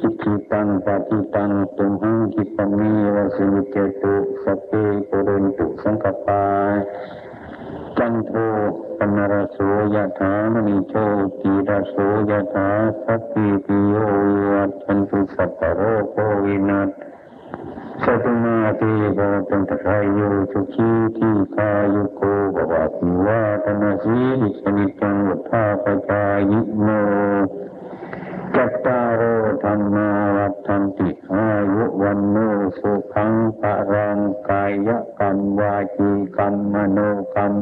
จิตติตังปัจิตังตุมหังจิตตมีวสิวิเกตุสเปปุเรนตุสังกปาจันโทปนารโสยถามณีโชติรโสยถาสัพพิปิโยวัตชันตุสัพพโรโควินัสสตุมาติโกตันตรายโยสุขีทีคายุโกภวัติวาตนาสีดิสนิจังวุฒาปจายิโม จัตตาโรธรรมาวัฏันติอายุวันโนสุขังปะรังกายกรรมวาจีกรรมมโนกรรม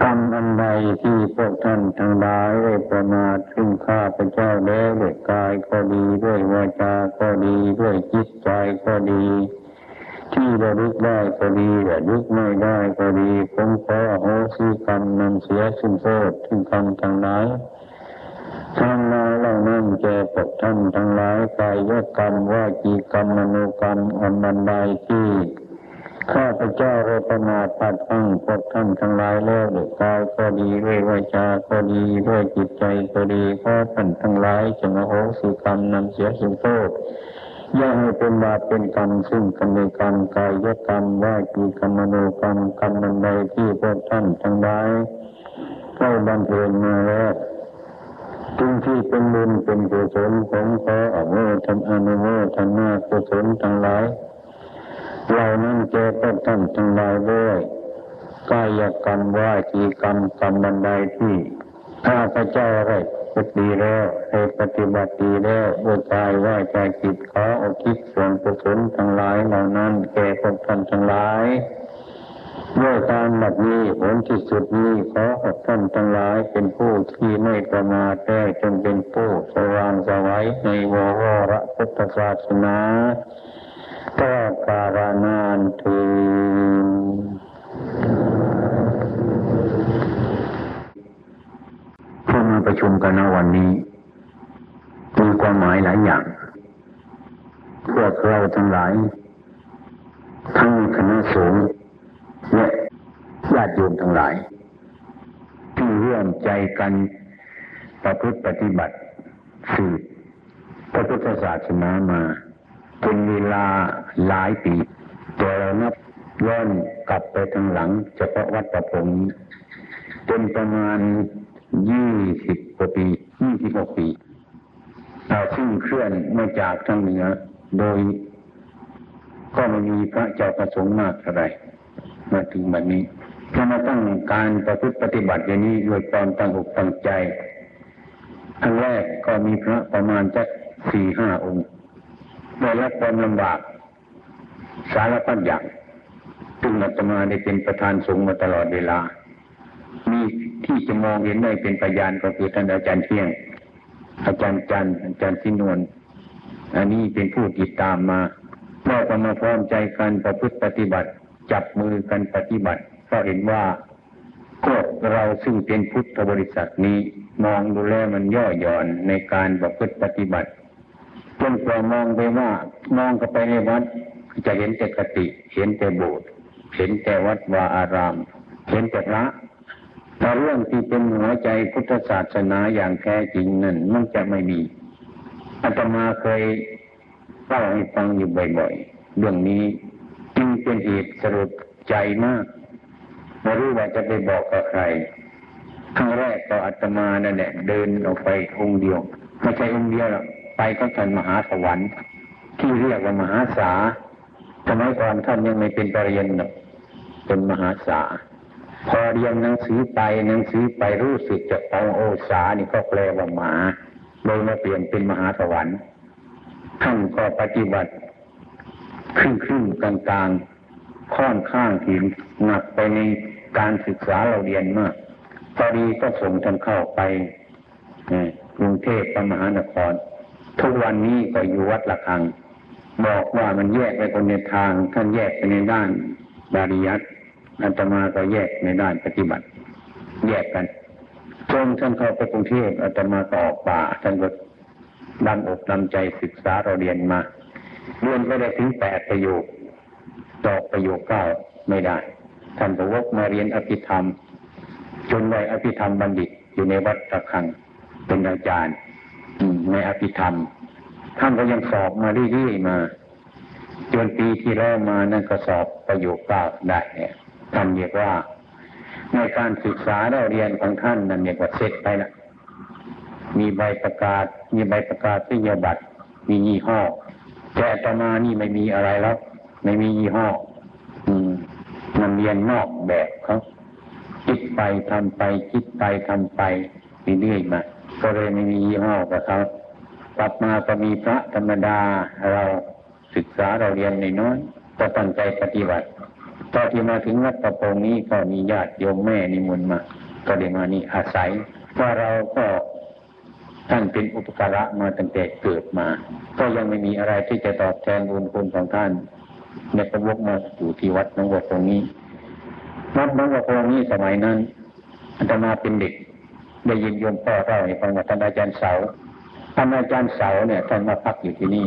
กรรมอันใดที่พวกท่านทั้งหลายได้ประมาทซึ่งข้าพเจ้าแล้วด้วยกายก็ดีด้วยวาจาก็ดีด้วยจิตใจก็ดี ที่ระลึกได้ก็ดีระลึกไม่ได้ก็ดีผมขอโหสิกรรมนั่นเสียซึ่งโทษซึ่งกรรมทั้งหลาย ทำมาเหล่านั้นแกปกท่านทั้งหลายกายยกรรมว่ากีกรรมมโนกรรมอันนั้นใดที่ข้าพเจ้าเราประมาทปัดทั้งพวกท่านทั้งหลายแล้วด้วยกายก็ดีด้วยวาจาก็ดีด้วยจิตใจก็ดีข้าพันทั้งหลายจงอโหสิกรรมนำเสียสิ่งโทษย่าให้เป็นบาปเป็นกรรมซึ่งกันในกรรมกายยกรรมว่ากีกรรมมโนกรรมกรรมนั้นใดที่พวกท่านทั้งหลายได้บันเพ็ญมาแล้ว จึงที่เป็นบุญเป็นกุศลของพขออโมทนาอนุโมทนากุศลทั้งหลายเหล่านั้นแก่พวกท่านทั้งหลายด้วยกายกรรมว่าจีกรรมกรรมบันไดที่ข้าพเจ้าได้ปฏิดีแล้วได้ปฏิบัติดีแล้วด้วยกายว่าใจจิตขออุทิดส่วนกุศลทั้งหลายเหล่านั้นแก่พวกท่านทั้งหลาย ด้วยการหลักนี้ผลที่สุดนี้ขอขอบท่านทั้งหลายเป็นผู้ที่ไม่ประมาทได้จงเป็นผู้สว่างสวัยในวรรพุทธศาสนาตลอกาลนานถึงพวกมาประชุมกันณวันนี้มีความหมายหลายอย่าง พวกเราทั้งหลาย ทั้งคณะสงฆ์ และญาติโยมทั้งหลาย ที่ร่วมใจกันประพฤติปฏิบัติสืบพระพุทธศาสนามาเป็นเวลาหลายปีแต่เรานับย้อนกลับไปทางหลังเฉพาะวัดประพงศ์เป็นประมาณยี่สิบกว่าปียี่สิบหกปีเราซึ่งเคลื่อนมาจากทางเหนือโดย ก็ไม่มีพระเจ้าประสงค์มากอะไร มาถึงวันนี้ถ้ามาตั้งการประพฤติปฏิบัติอย่างนี้ด้วยความตั้งอกตั้งใจอันแรกก็มีพระประมาณจักสี่ห้าองค์ได้รับความลำบาก สารพัดอย่างซึ่งอาตมาได้เป็นประธานสงฆ์มาตลอดเวลา มีที่จะมองเห็นได้เป็นพยานก็คือท่านอาจารย์เที่ยง อาจารย์จันอาจารย์ทินวลอันนี้เป็นผู้ติดตามมาเราก็มาพร้อมใจกันประพฤติปฏิบัติ จับมือกันปฏิบัติ ก็เห็นว่าพวกเราซึ่งเป็นพุทธบริษัทนี้มองดูแลมันย่อหย่อนในการประพฤติปฏิบัติจนกว่มองไปว่ามองเข้าไปในวัด จะเห็นแต่กติ เห็นแต่โบสถ์เห็นแต่วัดวาอาราม เห็นแต่พระแต่เรื่องที่เป็นหัวใจพุทธศาสนาอย่างแท้จริงนั้นมันจะไม่มีอาตมาเคยเล่าให้ฟังอยู่บ่อยๆเรื่องนี้ เป็นอีกสรุปใจมากไม่รู้ว่าจะไปบอกกับใครครั้งแรกก็อัตมานั่นแหละเดินออกไปองค์เดียวไม่ใช่องค์เดียวไปก็ท่านมหาสวรรค์ ที่เรียกว่ามหาสาสมัยก่อนท่านยังไม่เป็นปรริญญาเป็นมหาสาพอเรียนหนังสือไปหนังสือไปรู้สึกจะของโอสานี่ก็แปลว่าหมาโดยมาเปลี่ยนเป็นมหาสวรรค์ท่านก็ปฏิบัติครึ่งครึ่งกลางกลาง ค่อนข้างที่หนักไปในการศึกษาเราเรียนมากพอดีก็ส่งท่านเข้าไปกรุงเทพมหานคร ทุกวันนี้ก็อยู่วัดละคัง บอกว่ามันแยกไปคนในทาง ท่านแยกไปในด้านบาริยัตอาตมาก็แยกในด้านปฏิบัติ แยกกันจนท่านเข้าไปกรุงเทพอาตมาก็ออกป่าท่านก็ดำอกดำใจศึกษาเราเรียนมาเรียนไปได้ถึงแปดประโยค ตอกประโยคเก้าไม่ได้ ท่านก็วกมาเรียนอภิธรรม จนได้อภิธรรมบัณฑิตอยู่ในวัดตะคังเป็นอาจารย์ในอภิธรรม ท่านก็ยังสอบมาเรื่อยๆมา จนปีที่แล้วมานั่นก็สอบประโยคเก้าได้เนี่ยท่านเรียกว่า ในการศึกษาเราเรียนของท่านนั่นเรียกว่าเสร็จไปละมีใบประกาศ มีใบประกาศที่ยบัตรมียี่ห้อแต่ต่อมานี่ไม่มีอะไรแล้ว ไม่มียี่ห้อมันเรียนนอกแบบเขาคิดไปทำไป คิดไปทำไปเรื่อยๆมา ก็เลยไม่มียี่ห้อกับเขากลับมาก็มีพระธรรมดาเราศึกษาเราเรียนในน้อยก็ตั้งใจปฏิบัติตอนที่มาถึงวัดประโปงนี้ก็มีญาติโยมแม่นิมนต์มา ก็ได้มานี่อาศัยว่าเราก็ท่านเป็นอุปการะมาตั้งแต่เกิดมา ก็ยังไม่มีอะไรที่จะตอบแทนบุญคุณของท่าน ในประวกมาอยู่ที่วัดน้องวัดตรงนี้วัดน้องวัดตรงนี้สมัยนั้นอาตมาเป็นเด็ก ได้ยินโยมพ่อเล่าให้ฟังว่าท่านอาจารย์เสาท่านอาจารย์เสาเนี่ยท่านมาพักอยู่ที่นี่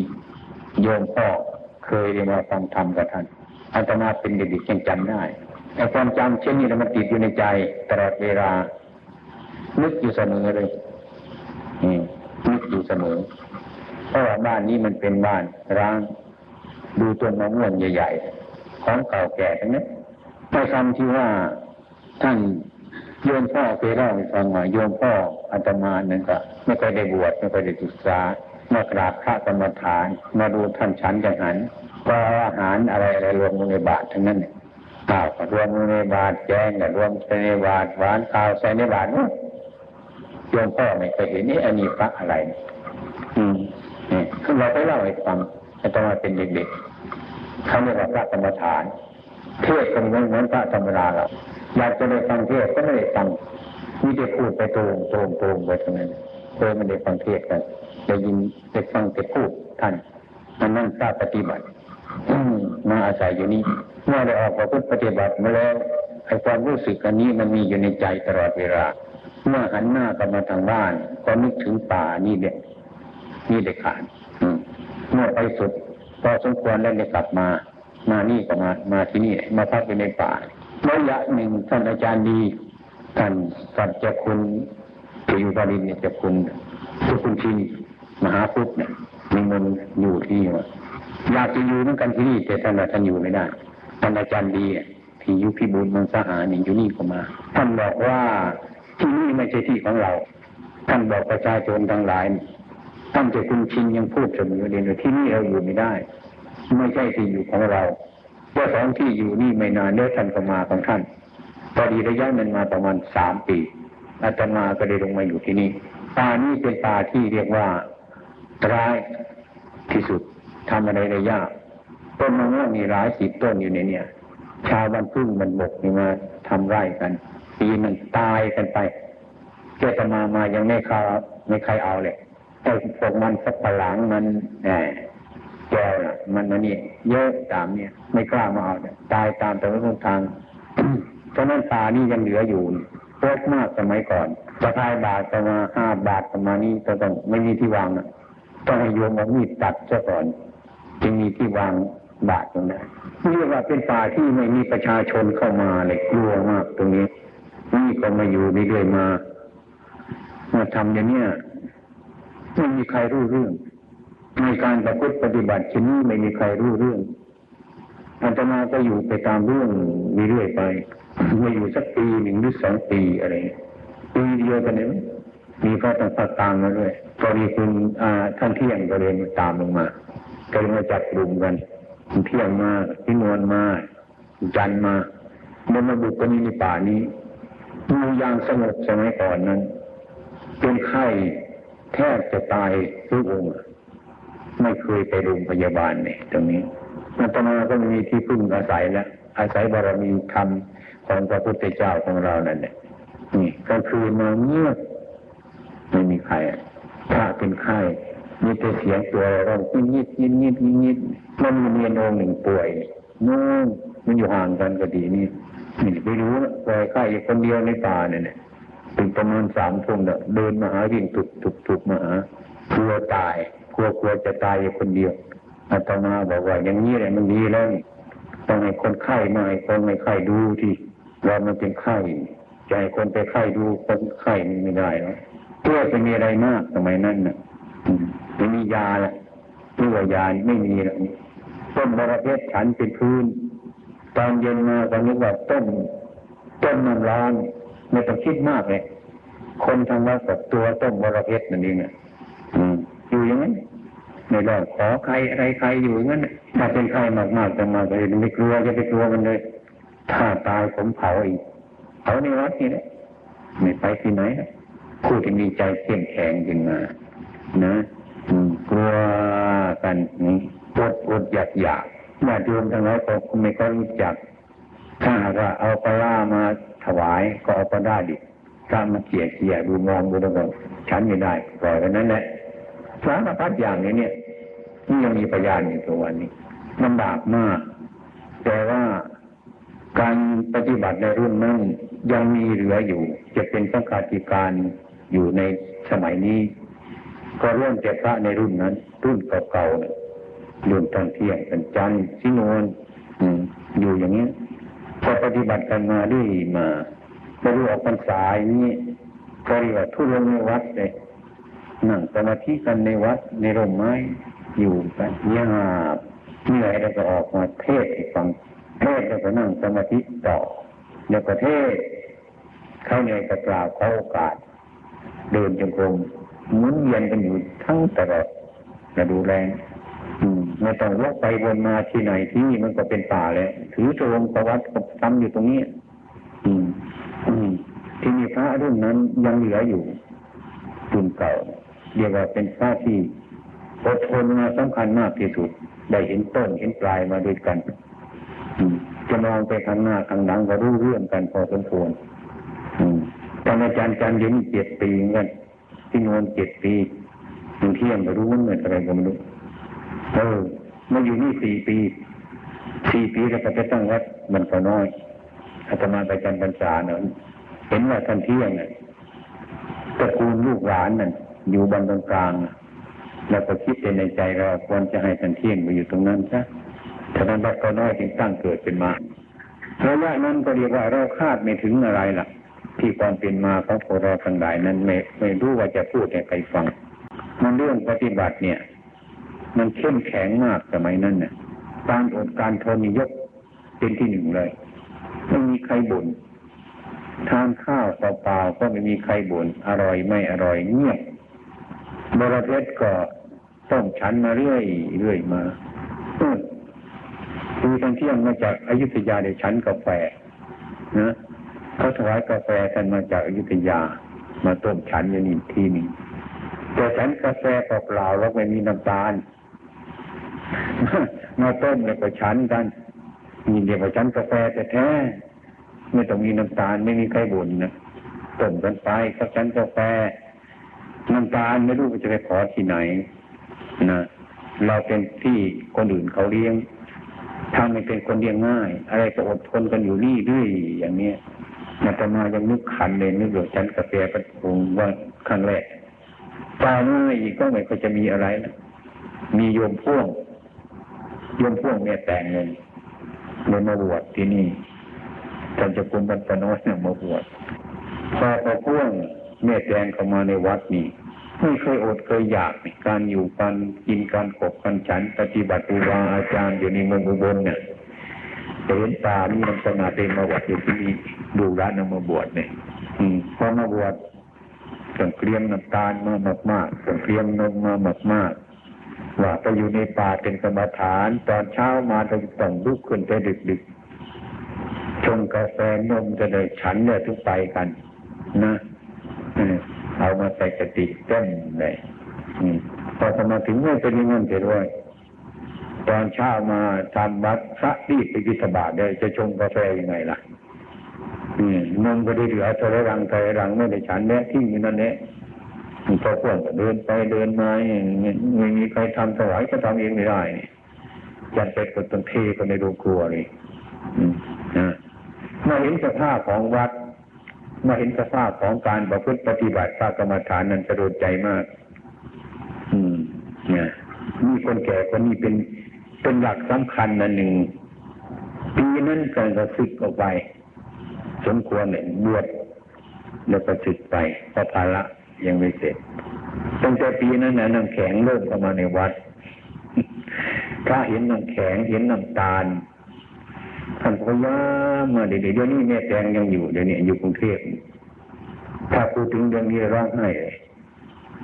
โยมพ่อเคยได้มาฟังธรรมกับท่านอาตมาเป็นเด็กๆยังจำได้ไอ้ความจำเช่นนี้มันติดอยู่ในใจตลอดเวลานึกอยู่เสมอเลยนึกอยู่เสมอ เพราะว่าบ้านนี้มันเป็นบ้านร้าง ดูต้นมะม่วงใหญ่ๆ ของเก่าแก่ทั้งนั้นในคำที่ว่าท่านโยมพ่อเคยเล่าให้ฟังว่าโยมพ่ออาตมาหนั่นก็ไม่เคยได้บวชไม่เคยได้ศึกษามากราบพระกรรมฐาน มาดูท่านฉันจังหันว่าอาหารอะไรอะไรรวมในบาททั้งนั้นเนี่ยข้าวรวมในบาทแกงรวมในบาทหวานข้าวใส่ในบาทนู้โยมพ่อไม่เคยเห็นนี่อันนี้พระอะไร อืมเนี่ยเราไปเล่าให้ฟัง แต่ตอนมาเป็นเด็กๆเขาเรียกว่าพระกรรมฐาน เทศกันเหมือนเหมือนพระธรรมดาเราอยากจะได้ฟังเทศก็ไม่ได้ฟังมีแต่พูดไปโตงโตงโตงไปเท่านั้นเคยไม่ได้ฟังเทศกันได้ยินได้ฟังแต่พูดท่านมันนั่งทราบปฏิบัติมาอาศัยอยู่นี่เมื่อได้ออกมาพุทธปฏิบัติมาแล้วไอ้ความรู้สึกอันนี้มันมีอยู่ในใจตลอดเวลา เมื่อหันหน้ากลับมาทางบ้าน ก็นึกถึงป่านี่เด็กนี่เด็กขาด เมื่อไปสุดพอสมควรแล้วเลยกลับมามานี่ก็มามาที่นี่ มาพักอยู่ในป่าระยะหนึ่งท่านอาจารย์ดีท่านสัจจะคุณที่อยู่บาลินเนี่ยจะคุณทุกคุณชินมหาพุทธเนี่ยมีมนอยู่ที่ว่าอยากจะอยู่เหมือนกันที่นี่แต่ท่านท่านอยู่ไม่ได้ท่านอาจารย์ดีที่ยุพิบูลมังสหานี่อยู่นี่ก็มา ท่านบอกว่าที่นี่ไม่ใช่ที่ของเรา ท่านบอกประชาชนทั้งหลาย ท่านจะคุณชินยังพูดเสมอเดียวที่นี่เราอยู่ไม่ได้ ไม่ใช่ที่อยู่ของเราเจ้าสองที่อยู่นี่ไม่นานเนื้อท่านก็มาของท่านพอดีระยะมันมาประมาณสามปีอาตมาก็ได้ลงมาอยู่ที่นี่ป่านี้เป็นป่าที่เรียกว่าร้ายที่สุดทำอะไรได้ยากต้นมะม่วงมีหลายสิบต้นอยู่ในเนี่ย ชาวบ้านพึ่งมันบกนี่มาทำไร่กัน ปีมันตายกันไปเจ้าตมามายังไม่คาไม่ใครเอาเลย ไอ้พวกมันสักปะหลังมันแหมแก้วน่ะมันอันนี้เยอะตามเนี่ย ไม่กล้ามาเอาตายตามแต่ละทางเพราะนั้นตานี่ยังเหลืออยู่เยอะมากสมัยก่อนจะทายบาทประมาห้าบาทประมาณนี้ต้องไม่มีที่วางนะต้องให้โยมเอามีดตัดซะก่อน จึงมีที่วางบาทตรงนั้นเรียกว่าเป็นป่าที่ไม่มีประชาชนเข้ามาเลยกลัวมากตรงนี้ นี่ก็มาอยู่เรื่อยๆมามาทำอย่างเนี้ย ไม่มีใครรู้เรื่อง ในการประพฤติปฏิบัติชนี้ไม่มีใครรู้เรื่องอาตมาก็อยู่ไปตามเรื่องมีเรื่อยไปมาอยู่สักปีหนึ่งหรือสองปีอะไรปีเดียวกันเนี่ยมีก็ต้องพักตามมาด้วยพอดีคุณท่านเที่ยงก็เลยตามลงมาก็เลยมาจับกลุ่มกันเที่ยงมาพี่นวลมาจันมาเมื่อมาบุกกันในป่านี้ดูอย่างสงบสมัยก่อนนั้น เป็นไข้ แทบจะตายทุกองค์ไม่เคยไปโรงพยาบาลเนี่ยตรงนี้อาตมาก็มีที่พึ่งอาศัยแล้วอาศัยบารมีธรรมของพระพุทธเจ้าของเรานั่นเนี่ยนี่ก็คือมาเงียบไม่มีใครถ้าเป็นไข้มีแต่เสียงตัวเร้องยิดยิดยิดยิดยิดมันมีเนองหนึ่งป่วยนู่นมันอยู่ห่างกันก็ดีนี่นี่ไปรู้นะป่วยไข้อยู่คนเดียวในป่าเนี่ย ถึงประมาณสามทุ่มเนี่ยเดินมาหาวิ่งตุกตุกตุกมาหากลัวตายกลัวกลัวจะตายคนเดียวอาตมาบอกว่าอย่างนี้แหละมันดีแล้วต้องให้คนไข้มาให้คนไม่ไข้ดูที่ว่ามันเป็นไข้จะให้คนไปไข้ดูคนไข้ไม่ได้หรอกตัวจะมีอะไรมากสมัยนั้นน่ะไม่มียาละตัวยาไม่มีแล้วต้นบระเพชฉันเป็นพื้น ตอนเย็นมาก็นึกว่าต้มต้มน้ำร้อน ไม่ต้องคิดมากเลยคนทำวัดกับตัวต้มบรเพชนั่นเองอะอยู่อย่างนั้นไม่รอดขอใครอะไรใครอยู่งั้นถ้าเป็นใครมากๆจะมาเลยไม่กลัวจะไปกลัวมันเลย ถ้าตายผมเผาอีกเผาในวัดนี่แหละไม่ไปที่ไหนผู้ที่มีใจเข้มแข็งขึ้นมา นะกลัวกันนี่อดอดอยากอยากญาติโยมทั้งหลายก็ไม่ก็รู้จัก ถ้าหากว่าเอาปลามา ถวายก็เอาปได้ดิถ้ามาเขี่ยเขี่ยดูมองดูแล้วก็ฉันไม่ได้ปล่อยไปนั่นแหละสารพัดอย่างนี้เนี่ยนี่ยังมีพยานอยู่ตัววันนี้ลำบากมาก แต่ว่าการปฏิบัติในรุ่นนั้นยังมีเหลืออยู่ จะเป็นสังฆาธิการอยู่ในสมัยนี้ ก็เริ่มจากพระในรุ่นนั้น รุ่นเก่าๆเนี่ยรุ่นตอนเที่ยงเป็นจันทร์สินวนอยู่อย่างนี้ พอปฏิบัติกันมาได้มาไม่รู้ออกพรรษาอย่างนี้ก็เรียกว่าทุลงในวัดเลยนั่งสมาธิกันในวัดในร่มไม้อยู่กันเงียบเหนื่อยแล้วก็ออกมาเทศให้ฟังเทศแล้วก็นั่งสมาธิต่อแล้วก็เทศเข้าในกระกล่าวเขาโอกาส เดินจงกรมหมุนเวียนกันอยู่ทั้งตลอดจะดูแล ไม่ต้องวกไปวนมาที่ไหนที่มันก็เป็นป่าแล้วถือโจงประวัติกับซ้ำอยู่ตรงนี้อืมอืมที่มีพระรุ่นนั้นยังเหลืออยู่รุ่นเก่าเรียกว่าเป็นพระที่อดทนมาสำคัญมากที่สุด ได้เห็นต้นเห็นปลายมาด้วยกันอืมจะมองไปข้างหน้าข้างหลังก็รู้เรื่องกันพอสมควรอืมตอนอาจารย์จันยินเจ็ดปีเหมือนกันที่นวนเจ็ดปีหนึ่งเที่ยงไม่รู้ว่าเหมือนอะไรก็ไม่รู้ เออมาอยู่นี่สี่ปี สี่ปีแล้วก็ไปตั้งวัดมันก็น้อยอาตมาไปจันพรรษาเนาะเห็นว่าท่านเที่ยงเนี่ยตระกูลลูกหลานนั่นอยู่บนตรงกลางแล้วก็คิดในใจเราควรจะให้ท่านเที่ยงมาอยู่ตรงนั้นซะฉะนั้นวัดก็น้อยจึงตั้งเกิดเป็นมาระยะนั้นก็เรียกว่าเราคาดไม่ถึงอะไรล่ะ ที่ความเป็นมาของพวกเราทั้งหลายนั้นไม่ไม่รู้ว่าจะพูดให้ใครฟัง มันเรื่องปฏิบัติเนี่ย มันเข้มแข็งมากสมัยนั้นเนี่ยการอดการทนยกเป็นที่หนึ่งเลยไม่มีใครบ่นทานข้าวเปล่าๆก็ไม่มีใครบ่นอร่อยไม่อร่อยเงียบบรเพชรก็ต้องฉันมาเรื่อยเรื่อยมาคือตอนเที่ยงมาจากอายุทยาเดี๋ยวฉันกาแฟนะเขาถวายกาแฟกันมาจากอายุทยา มาต้มฉันอย่างนี้ทีนี้แต่ฉันกาแฟเปล่าๆแล้วไม่มีน้ำตาล มาต้มแล้วก็ฉันกันมีเดียวกับฉันกาแฟแต่แท้ไม่ต้องมีน้ำตาลไม่มีใครบ่นนะต้มกันไปก็ฉันกาแฟน้ำตาลไม่รู้จะไปขอที่ไหนนะเราเป็นที่คนอื่นเขาเลี้ยงถ้าไม่เป็นคนเลี้ยงง่าย อะไรก็อดทนกันอยู่นี่ด้วยอย่างเนี้ยนาตมายังนึกขันเลยนึกว่าฉันกาแฟประทุงว่าครั้งแรกตาเมื่ออีกก็ไม่ค่อยจะมีอะไรนะมีโยมพ่วง โยมพ่วงเนี่ยแต่งเงินเลยมาบวชที่นี่ท่านจะคุณบรรพน้อยเนี่ยมาบวชพอพอพ่วงแม่แตงเข้ามาในวัดนี่ไม่เคยอดเคยอยากการอยู่การกินการขบกันฉัน ปฏิบัติครูบาอาจารย์อยู่ในเมืองอุบลเนี่ยเห็นตามีน้ำสมาเต็มมาบวชอยู่ที่นี่ดูร้านนำมาบวชเนี่ยอืมพอมาบวชต้องเตรียมน้ำตาลมามากๆต้องเตรียมนมมามากๆ ว่าไปอยู่ในป่าเป็นสมถาน ตอนเช้ามาต้องต้องลุกขึ้นไปดึกๆชงกาแฟนมจะได้ฉันเนี่ยทุกไปกันนะเอามาใส่กติเต้นเลยพอสมาถึงเมื่อเป็นเงินเสียด้วยตอนเช้ามาทำวัดพระรีบไปบิณฑบาตเลยจะชงกาแฟยังไงล่ะนมก็ได้เหลือเทระรังเทระรังไม่ได้ฉันแน่ทิ้งอยู่นั่นแหละ พอพวกก็เดินไปเดินมาไม่มีใครทำถวายก็ทำเองไม่ได้จันไปกดต้นเทก็ในโรงครัวนี่นะมาเห็นสภาพของวัด มาเห็นสภาพของการประพฤติปฏิบัติพระกรรมฐานนั้นจะโดใจมาก อืมเนี่ยมีคนแก่คนนี้เป็นเป็นหลักสำคัญนันหนึ่งปีนั้นก็กระซึกออกไป สมควรเนี่ยบวชแล้วก็สึกไปเพระภาระ ยังไม่เสร็จตั้งแต่ปีนั้นนะน้ำแข็งเริ่มเข้ามาในวัดถ้าเห็นน้ำแข็งเห็นน้ำตาลท่านพยายามาเดี๋ยวเดี๋ยวนี้แม่แตงยังอยู่เดี๋ยวนี้อยู่กรุงเทพถ้าพูดถึงเรื่องนี้ร้องไห้เลย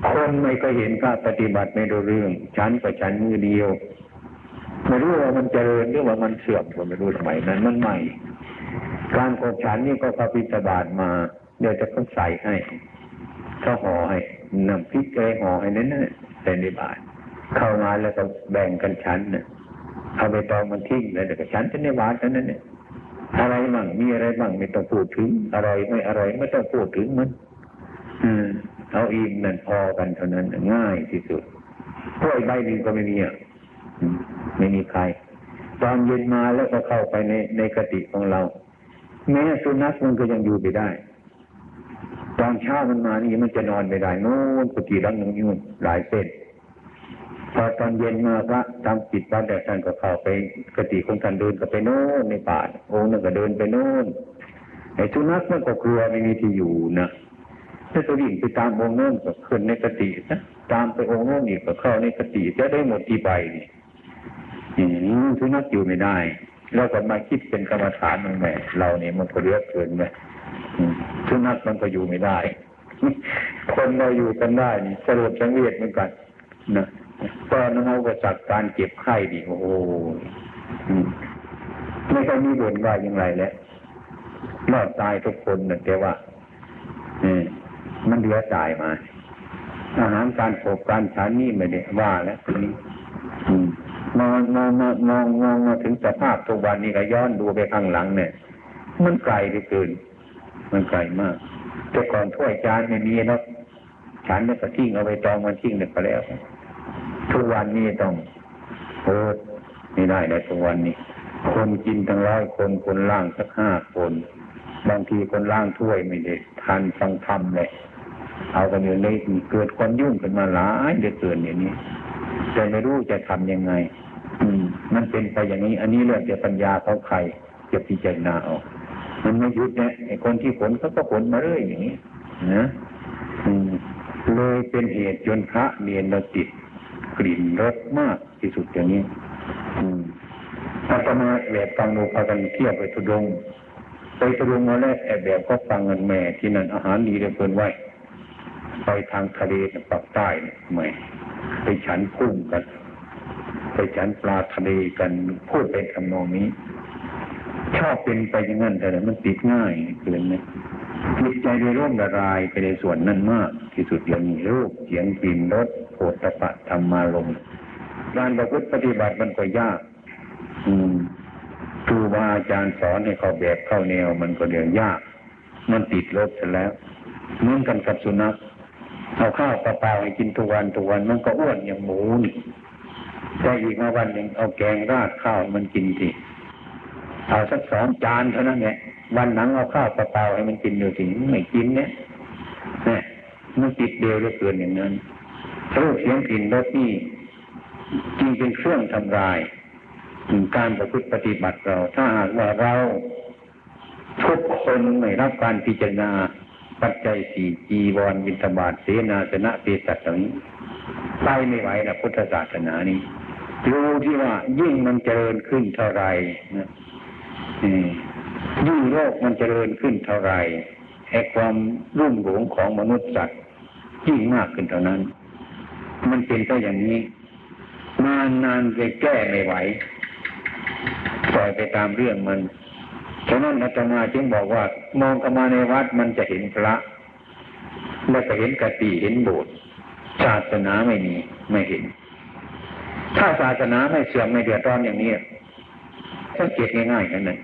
คนไม่ก็เห็นพระปฏิบัติไม่รู้เรื่องฉันก็ฉันมือเดียวไม่รู้ว่ามันเจริญหรือว่ามันเสื่อมก็ไม่รู้สมัยนั้นมันใหม่ การขบฉันนี่ก็พระพิจบามา เดี๋ยวจะเขาใส่ให้ เขาห่อให้นำพริกอะไรห่อให้นั่นน่ะใส่ในบาทเข้ามาแล้วก็แบ่งกันฉันน่ะเอาไปตองมันทิ้งแล้วเดี๋ยวก็ฉันจะในบาทนั้นเนี่ยอะไรบ้างมีอะไรบ้างไม่ต้องพูดถึงอร่อยไม่อร่อยไม่ต้องพูดถึงมัน อืม เอาอิ่มนั่นพอกันเท่านั้นง่ายที่สุดถ้วยใบหนึ่งก็ไม่มีอะไม่มีใคร ตอนเย็นมาแล้วก็เข้าไปในในกติของเรา แม้สุนัขมันก็ยังอยู่ไปได้ ตอนเช้ามันมานี่มันจะนอนไม่ได้โน่นกุฏิรังนึงยุ่นหลายเส้นพอตอนเย็นมาพระทำปิดวัดแต่ท่านก็เข้าไปกติของท่านเดินก็ไปโน่นในป่าองค์นึงก็เดินไปโน่นไอ้สุนัขมันก็กลัวไม่มีที่อยู่นะถ้าจะวิ่งไปตามองค์โน้นก็ขึ้นในกตินะตามไปองค์โน้นอีกก็เข้าในกติจะได้หมดที่ใบนี่อืมสุนัขอยู่ไม่ได้ แล้วก็มาคิดเป็นกรรมฐานมันแหมเราเนี่ยมันก็เลือกเกินไหม สุนัขมันก็อยู่ไม่ได้ คนเราอยู่กันได้นี่สรุปสังเวชเหมือนกันนะตอนนั้นอุปสรรคการเจ็บไข้ดิโอ้โหไม่ค่อยมีบ่นว่าอย่างไรแล้วรอดตายทุกคนนะแต่ว่ามันเหลือตายมา อาหารการปกการฉันนี่ไม่ได้ว่าแล้วทีนี้มองมองมองมองมองมาถึงสภาพทุกวันนี้ก็ย้อนดูไปข้างหลังเนี่ย มันไกลไปเกิน มันไกลมาก แต่ก่อนถ้วยจานไม่มีนะฉันเนี่ยก็ทิ้งเอาไปตองมันทิ้งเนี่ยก็แล้ว ทุกวันนี้ต้องโอ้ไม่ได้เลยทุกวันนี้ คนกินทั้งร้อยคนคนล่างสักห้าคน บางทีคนล่างถ้วยไม่ได้ทานฟังธรรมเลยเอากันอยู่ในเกิดความยุ่งกันมาหลายเดือนเกินอย่างนี้แต่ไม่รู้จะทํำยังไง อืม มันเป็นไปอย่างนี้ อันนี้เรื่องจะปัญญาเขาใครจะพิจารณาออก มันไม่หยุดเนี่ยไอ้คนที่ผลเขาก็ผลมาเรื่อยอย่างนี้นะเลยเป็นเหตุจนพระเนียนเราติดกลิ่นรสมากที่สุดอย่างนี้อาตมาแบบฟังโนพากันเที่ยวไปทุดง ไปตรุงมาแรกแอบแบบก็ฟังเงินแม่ที่นั่นอาหารดีเหลือเกินไว้ไปทางทะเลปักใต้ใหม่ไปฉันกุ้งกัน ไปฉันปลาทะเลกันพูดเป็นคำนองนี้ ชอบเป็นไปอย่างนั้นแต่มันติดง่ายเกินไหมจิตใจโดยร่มละลายไปในส่วนนั้นมาก ที่สุดย่างนี้รูปเสียงกลิ่นรสโผฏฐะธรรมาลมการประพฤติปฏิบัติมันก็ยาก อืมครูบาอาจารย์สอนให้เขาแบบเข้าแนวมันก็เรื่องยาก มันติดลบซะแล้วเหมือนกันกับสุนัขเอาข้าวเปล่าให้กินทุกวันทุกวันมันก็อ้วนอย่างหมูนี่แต่อีกมาวันหนึ่งเอาแกงราดข้าวมันกินที เอาสักสองจานเท่านั้นแหละวันหนังเอาข้าวเปล่าให้มันกินอยู่ถึงไม่กินเนี่ยเนี่ยมันติดเดียวเหลือเกินอย่างนั้นรูปเสียงกลิ่นรสนี่จริงเป็นเครื่องทำลายการประพฤติปฏิบัติเรา ถ้าหากว่าเราทุกคนไม่รับการพิจารณา ปัจจัยสี่จีวรวินทบาทเสนาสนะเปตัตนี้ไปไม่ไหวนะพุทธศาสนานี้รู้ที่ว่ายิ่งมันเจริญขึ้นเท่าไหรนะ ยิ่งโลกมันเจริญขึ้นเท่าไรแห่ความรุ่มหลงของมนุษย์สัตว์ยิ่งมากขึ้นเท่านั้น มันเป็นก็อย่างนี้ นานนานไปแก้ไม่ไหวปล่อยไปตามเรื่องมันฉะนั้นอาตมาจึงบอกว่ามองเข้ามาในวัดมันจะเห็นพระ แล้วก็เห็นกติเห็นโบสถ์ศาสนาไม่มีไม่เห็น ถ้าศาสนาไม่เสื่อมไม่เดือดร้อนอย่างนี้สังเกตง่ายๆกันนั่น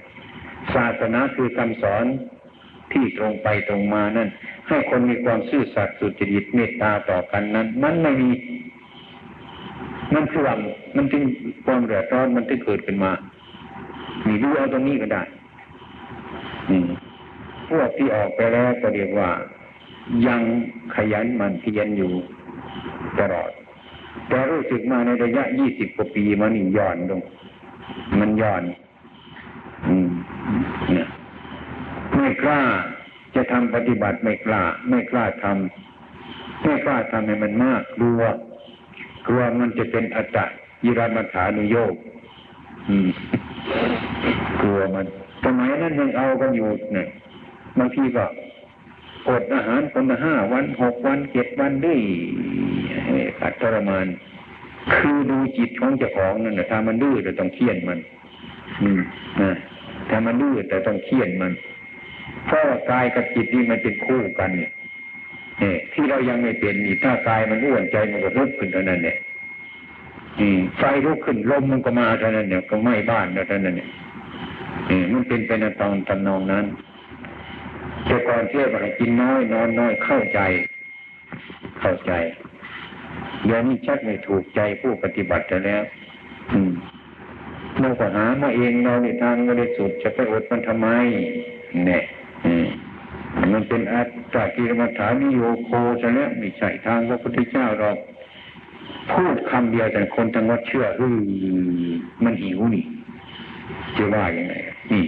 ศาสนาคือคำสอนที่ตรงไปตรงมานั่น ให้คนมีความซื่อสัตย์สุจริตเมตตาต่อกันนั้น มันไม่มีมันเสื่อมมันจึงความเดือดร้อนมันจึงเกิดขึ้นมามีดูเอาตรงนี้ก็ได้พวกที่ออกไปแล้วก็เรียกว่า ยังขยันมันเพียรอยู่ตลอด แต่รู้สึกมาในระยะยี่สิบกว่าปีมันนี่ย่อนลงมันย่อน อืม ไม่กล้าจะทำปฏิบัติไม่กล้า ไม่กล้าทำไม่กล้าทำให้มันมากกลัวกลัวมันจะเป็นอัตตะยิรามัฐานุโยกกลัวมันสมัยนั้นยังเอากันอยู่เนี่ยบางทีก็อดอาหารคนละห้าวันหกวันเจ็ดวันด้วยขัดทรมาน คือดูจิตของเจ้าของนั่นนะถ้ามันดื้อเราต้องเคี่ยนมัน อืมนะ ถ้ามันดื้อแต่ต้องเคี่ยนมันเพราะกายกับจิตนี่มันเป็นคู่กันเนี่ยนี่ที่เรายังไม่เป็นนี่ถ้ากายมันอ้วนใจมันก็ลุกขึ้นเท่านั้นเนี่ยไฟลุกขึ้นลมมันก็มาเท่านั้นเนี่ยก็ไหม้บ้านเท่านั้นเนี่ยมันเป็นไปในตอนตำนองนั้นแต่ก่อนเที่ยวไปกินน้อยนอนน้อยเข้าใจ เข้าใจเดี๋ยวนี้ชักไม่ถูกใจผู้ปฏิบัติแล้ว เราก็หามาเองเราในทางบริสุทธิ์จะไปอดมันทำไม เนี่ยมันเป็นอัตตากิรมัฐานิโยโคซะแล้วไม่ใช่ทางพระพุทธเจ้าเราพูดคำเดียวแต่คนทั้งวัดเชื่อเออมันหิวนี่จะว่ายังไงนี่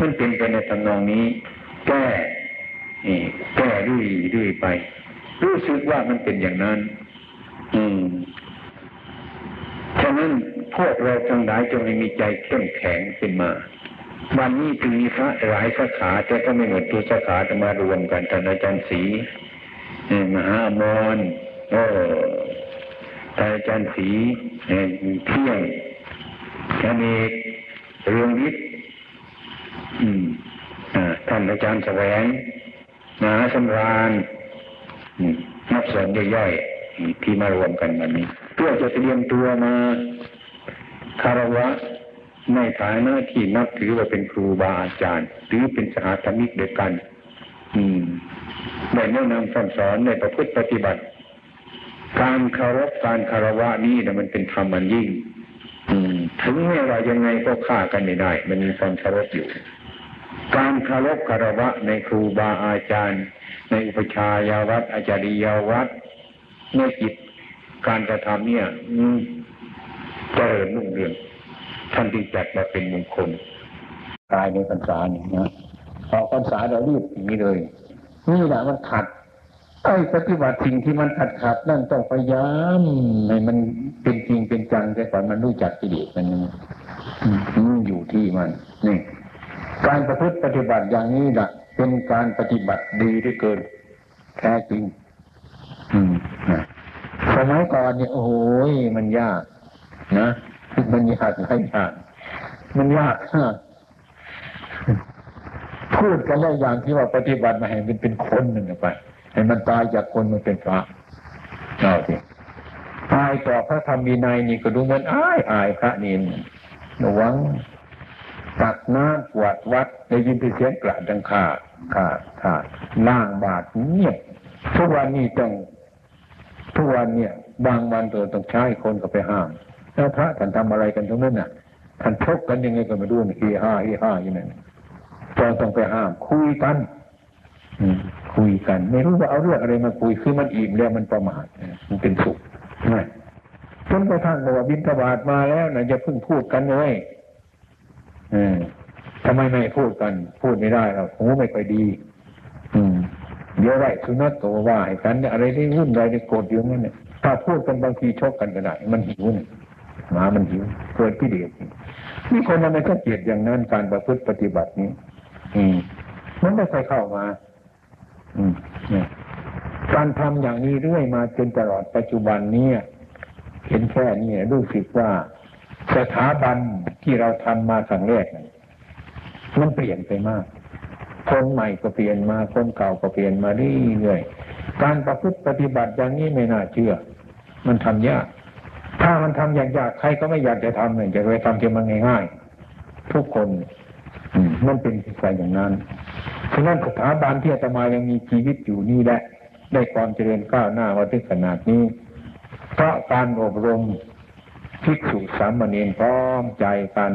มันเป็นไปในตำนองนี้ แก้แก้ด้วยด้วยไป รู้สึกว่ามันเป็นอย่างนั้น อืม ฉะนั้นพวกเราทั้งหลายจงมีใจเข้มแข็งขึ้นมา วันนี้จึงมีพระหลายสาขาแต่ก็ไม่หมดตัวสาขาจะมารวมกันท่านอาจารย์ศรีมหาอมรโอ้ท่านอาจารย์ศรีเที่ยงอาเนกเรืองวิทย์ท่านอาจารย์แสวงมหาสำราญนักสอนย่อยๆ ที่มารวมกันวันนี้ เพื่อจะเตรียมตัวมาคารวะในฐานะที่นับถือว่าเป็นครูบาอาจารย์หรือเป็นสหธรรมิกเดียวกัน อืมในแนะนำสอนสอนในประพฤติปฏิบัติ การคารพการคารวะนี้นะมันเป็นธรรมมันยิ่งถึงแม้ว่ายังไงก็ฆ่ากันไม่ได้ มันมีความคารพอยู่ การคารพคารวะในครูบาอาจารย์ ในอุปชายาวัดอาจาริยาวัด ในจิตการกระทำเนี่ยเจริญรุ่งเรืองท่านจึงจัดมาเป็นมงคลตายในพรรษาเนี่ยนะออกพรรษาเรารีบอย่างนี้เลย นี่แหละมันขัดไอ้ปฏิบัติสิ่งที่มันขัดขัดนั่นต้องพยายามให้มันเป็นจริงเป็นจังแต่ก่อนมันรู้จักกิเลสมันมันอยู่ที่มันนี่การประพฤติปฏิบัติอย่างนี้แหละเป็นการปฏิบัติดีที่เกินแท้จริง อืมนะ สมัยก่อนเนี่ยโอ้โหมันยากนะมันยากหลายอย่างมันยากพูดกันได้อย่างที่ว่าปฏิบัติมาให้มันเป็นคนหนึ่งไปให้มันตายจากคนมันเป็นพระเอาสิตายต่อพระธรรมวินัยนี่ก็ดูเหมันอายอายพระนี่ระวังตักน้ำปวดวัดได้ยินเสียงกระดังขาดขาดขาดล่างบาดเงียบทุกวันนี้ต้อง ทุกวันเนี่ย บางวันตัวต้องใช้คนก็ไปห้ามแล้วพระท่านทำอะไรกันตรงนั้นน่ะท่านชกกันยังไงก็ไม่รู้ฮีห้าฮีห้าอย่างนั้นเราต้องไปห้าม คุยกันคุยกัน ไม่รู้ว่าเอาเรื่องอะไรมาคุยคือมันอิ่มแล้วมันประมาทมันเป็นสุขนะจนกระทั่งบอกว่าบินทบาทมาแล้วนะจะเพิ่งพูดกันเลยทำไมไม่พูดกัน พูดไม่ได้หรอกหูไม่ค่อยดี ดี๋ยวไรสุนัขตัวว่าให้กันอะไรได้วุ่นอะไรได้โกรธอยู่นั่นเนี่ยถ้าพูดกันบางทีชกกันก็ได้ มันหิวเนี่ยหมามันหิวเกิดกิเลสนี่คนมันไม่ต้องเกลียดอย่างนั้นการประพฤติปฏิบัตินี้ อืมมันไม่เคยเข้ามาการทำอย่างนี้เรื่อยมาจนตลอดปัจจุบันนี้เห็นแค่นี้รู้สึกว่าสถาบันที่เราทำมาครั้งแรก มันเปลี่ยนไปมาก คนใหม่ก็เปลี่ยนมาคนเก่าก็เปลี่ยนมาเรื่อยๆการประพฤติปฏิบัติอย่างนี้ไม่น่าเชื่อ มันทำยาก ถ้ามันทำยากๆใครก็ไม่อยากจะทำเนี่ยจะไปทำที่มันง่ายๆทุกคนมันเป็นไปอย่างนั้นฉะนั้นสถาบันที่อาตมายังมีชีวิตอยู่นี่แหละได้ความเจริญก้าวหน้ามาถึงขนาดนี้ เพราะการอบรมภิกษุสามเณรพร้อมใจกัน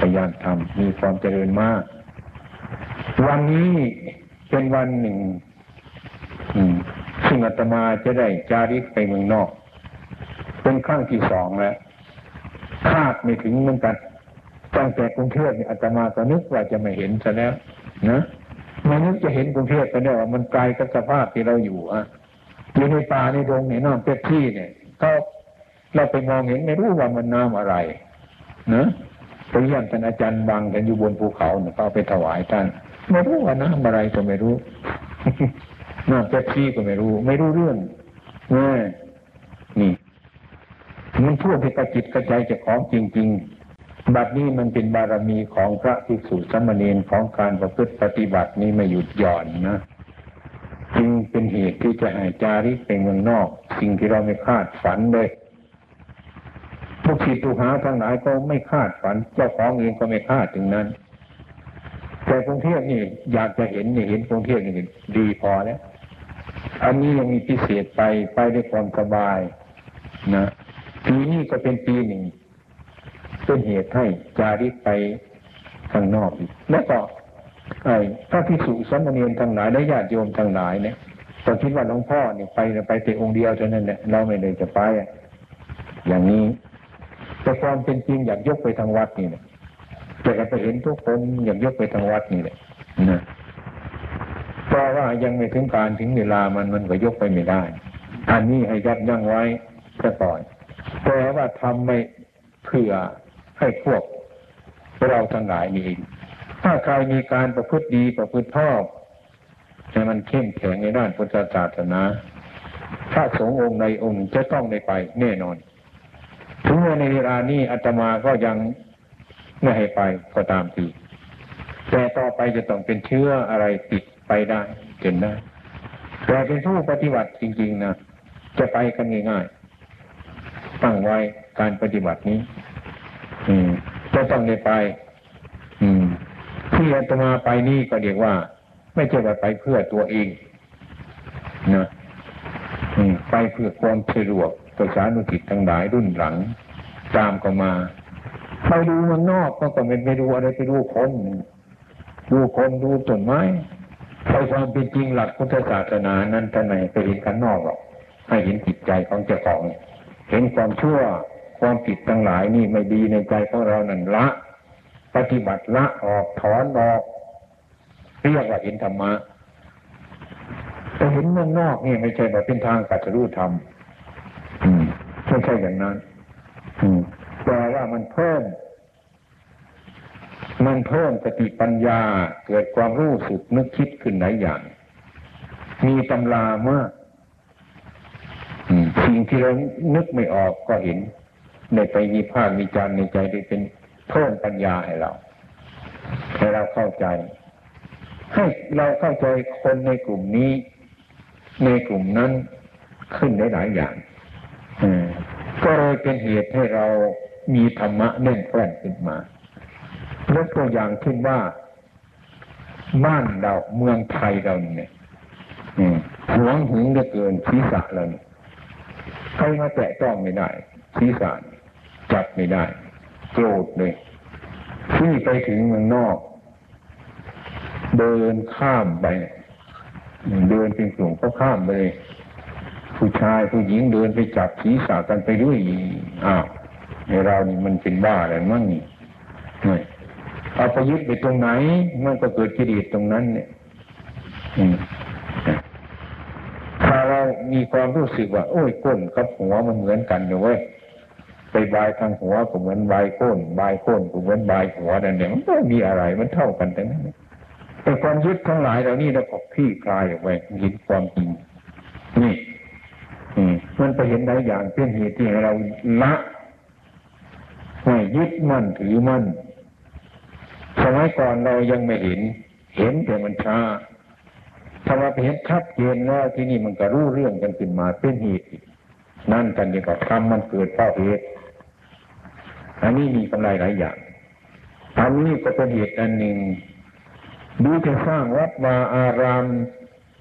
พยายามทำมีความเจริญมาก วันนี้เป็นวันหนึ่งซึ่งอาตมาจะได้จาริกไปเมืองนอก เป็นครั้งที่สองแล้วคาดไม่ถึงเหมือนกันตั้งแต่กรุงเทพเนี่ยอาตมาก็นึกว่าจะไม่เห็นซะแล้วนะไม่นึกจะเห็นกรุงเทพไปแล้วมันไกลกับสภาพที่เราอยู่อะอยู่ในป่าในดงในน้ำเป็ดที่เนี่ยก็เราไปมองเห็นไม่รู้ว่ามันน้ำอะไรนะ ไปเยี่ยมท่านอาจารย์บางกันอยู่บนภูเขาเนี่ยเขาไปถวายท่านไม่รู้ว่าน้ำอะไรก็ไม่รู้น้ำเป็ดที่ก็ไม่รู้ ไม่รู้เรื่องนี่นี่มันพูดที่กระจิตกระใจจะของจริง ๆ บัดนี้มันเป็นบารมีของพระภิกษุสมณีนของการประพฤติปฏิบัตินี้ไม่หยุดหย่อนนะจึงเป็นเหตุที่จะให้จาริกไปเมืองนอก สิ่งที่เราไม่คาดฝันเลย ทุกศิษย์ทุกหาทั้งหลายก็ไม่คาดฝัน เจ้าของเองก็ไม่คาดถึงนั้น แต่กรุงเทพนี่อยากจะเห็นนี่เห็นกรุงเทพนี่ดีพอแล้วอันนี้ยังมีพิเศษไปไปด้วยความสบายนะปีนี้ก็เป็นปีหนึ่งเป็นเหตุให้จาริกไปข้างนอกอีกแล้วก็ไอ้พระพิสุสมณีนทั้งหลายและญาติโยมทั้งหลายเนี่ยตอนคิดว่าหลวงพ่อเนี่ยไปไปแต่องค์เดียวเท่านั้นเนี่ยเราไม่เลยจะไปอย่างนี้ แต่ความเป็นจริงอยากยกไปทางวัดนี่เนี่ยแต่ไปเห็นทุกคนอยากยกไปทางวัดนี่แหละนะเพราะว่ายังไม่ถึงการถึงเวลามันมันก็ยกไปไม่ได้ อันนี้ให้ยัดยั้งไว้ซะก่อนแต่ว่าทำไม่เพื่อให้พวกเราทั้งหลายนี่เองถ้าใครมีการประพฤติดีประพฤติชอบให้มันเข้มแข็งในด้านพุทธศาสนา ถ้าสงองค์ในองค์จะต้องได้ไปแน่นอน ถึงแม้ในเวลานี้อาตมาก็ยังไม่ให้ไปก็ตามทีแต่ต่อไปจะต้องเป็นเชื้ออะไรติดไปได้เกินได้แต่เป็นผู้ปฏิบัติจริงๆนะจะไปกันง่ายๆตั้งไว้การปฏิบัตินี้ อืมจะต้องได้ไป อืมที่อาตมาไปนี่ก็เรียกว่า ไม่ใช่ว่าไปเพื่อตัวเองนะไปเพื่อความสะดวก ประชานุกิจทั้งหลายรุ่นหลัง ตามก็มาไปดูมันนอกก็ก็ไม่ไปดูอะไรไปดูคนดูคนดูต้นไม้ไปความเป็นจริงหลักพุทธศาสนานั้นท่านไหนไปเห็นกันนอกหรอกให้เห็นจิตใจของเจ้าของ เห็นความชั่วความผิดทั้งหลายนี่ไม่ดีในใจของเรานั่นละ ปฏิบัติละออกถอนออกเรียกว่าเห็นธรรมะแต่เห็นเมืองนอกนี่ไม่ใช่แบบเป็นทางกัจจรู้ธรรม ไม่ใช่อย่างนั้นแต่ว่ามันเพิ่ม มันเพิ่มสติปัญญาเกิดความรู้สึกนึกคิดขึ้นหลายอย่าง มีตำรามากสิ่งที่เรานึกไม่ออกก็เห็น ในไปมีภาคมีจารในใจได้เป็นเพิ่มปัญญาให้เราให้เราเข้าใจ ให้เราเข้าใจคนในกลุ่มนี้ ในกลุ่มนั้นขึ้นได้หลายอย่าง ก็เลยเป็นเหตุให้เรามีธรรมะแน่นแฟ้นขึ้นมายกตัวอย่างขึ้นว่าบ้านเราเมืองไทยเราเนี่ยหวงหึงเหลือเกินศีรษะเราใครมาแตะต้องไม่ได้ศีรษะจับไม่ได้ โกรธเลยที่ไปถึงเมืองนอก เดินข้ามไป เดินเป็นกลุ่มก็ข้ามไปเลย ผู้ชายผู้หญิงเดินไปจับศีรษะกันไปด้วยอ้าวในเรานี่มันเป็นบ้าอะไรมั่งนี่เอาไปยึดไปตรงไหน มันก็เกิดกิเลสตรงนั้น เนี่ยถ้าเรามีความรู้สึกว่า โอ้ยก้นกับหัวมันเหมือนกันเลยเว้ยไปบายทางหัวก็เหมือนบายก้น บายก้นก็เหมือนบายหัวนั่นเนี่ยมันก็มีอะไรมันเท่ากันแต่นั้นแต่ความยึดทั้งหลายเหล่านี้เราก็พี่คลายออกไปเห็นความจริงนี่ มันไปเห็นได้อย่างเป็นเหตุที่เราละไม่ยึดมั่นถือมั่นสมัยก่อนเรายังไม่เห็น เห็นแต่มันช้าถ้าเราไปเห็นชัดเจนแล้วที่นี่มันก็รู้เรื่องกันขึ้นมาเป็นเหตุนั่นกันเดียวกับกรรมมันเกิดเพราะเหตุอันนี้มีกำไรหลายอย่างอันนี้ก็เป็นเหตุอันหนึ่งดูจะสร้างวัดวาอาราม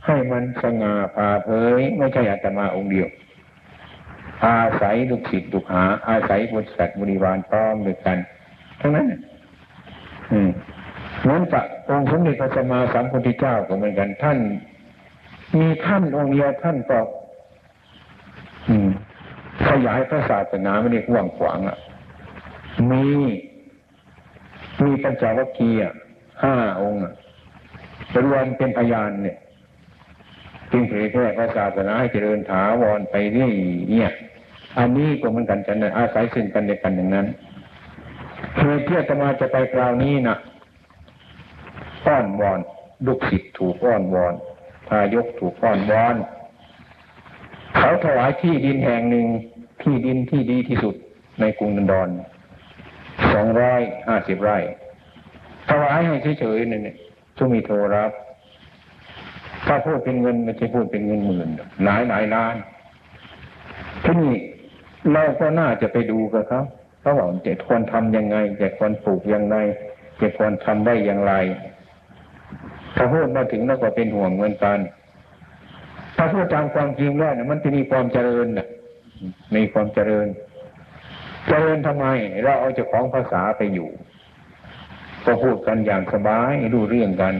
ให้มันสง่าผ่าเผยไม่ใช่อาตมาองค์เดียว อาศัยลูกศิษย์ลูกหา อาศัยบริษัทบริวารพร้อมด้วยกัน ทั้งนั้นอืมเหมือนกับองค์สมเด็จพระสัมมาสัมพุทธเจ้าก็เหมือนกันท่าน มีท่านองค์เดียวท่านก็อืมขยายพระศาสนาไม่ได้กว้างขวางอะมีมีปัญจวัคคีย์ห้าองค์รวมเป็นพยานเนี่ยจึงเผยแพร่พระศาสนาให้เจริญถาวรไปเรื่อยเนี่ย อันนี้ก็เหมือนกันฉันนะอาศัยซึ่งกันและกันอย่างนั้นเหตุที่อาตมาจะไปคราวนี้นะอ้อนวอนลูกศิษย์ถูกอ้อนวอนทายกถูกอ้อนวอนเขาถวายที่ดินแห่งหนึ่งที่ดินที่ดีที่สุดในกรุงนันดอนสองร้อยห้าสิบไร่ถวายให้เฉยๆเนี่ยทุมีโทรรับ ถ้าพูดเป็นเงินไม่ใช่พูดเป็นเงินหมื่นหลายหลายล้านที่นี่ เราก็น่าจะไปดูกับเขาเขาบอกจะควรทำยังไงจะควรปลูกยังไงจะควรทำได้อย่างไร ถ้าพูดมาถึงแล้วก็เป็นห่วงเหมือนกัน ถ้าพูดตามความจริงแล้วนะมันจะมีความเจริญนะมีความเจริญ เจริญทำไม เราเอาเจ้าของภาษาไปอยู่ ก็พูดกันอย่างสบายรู้เรื่องกัน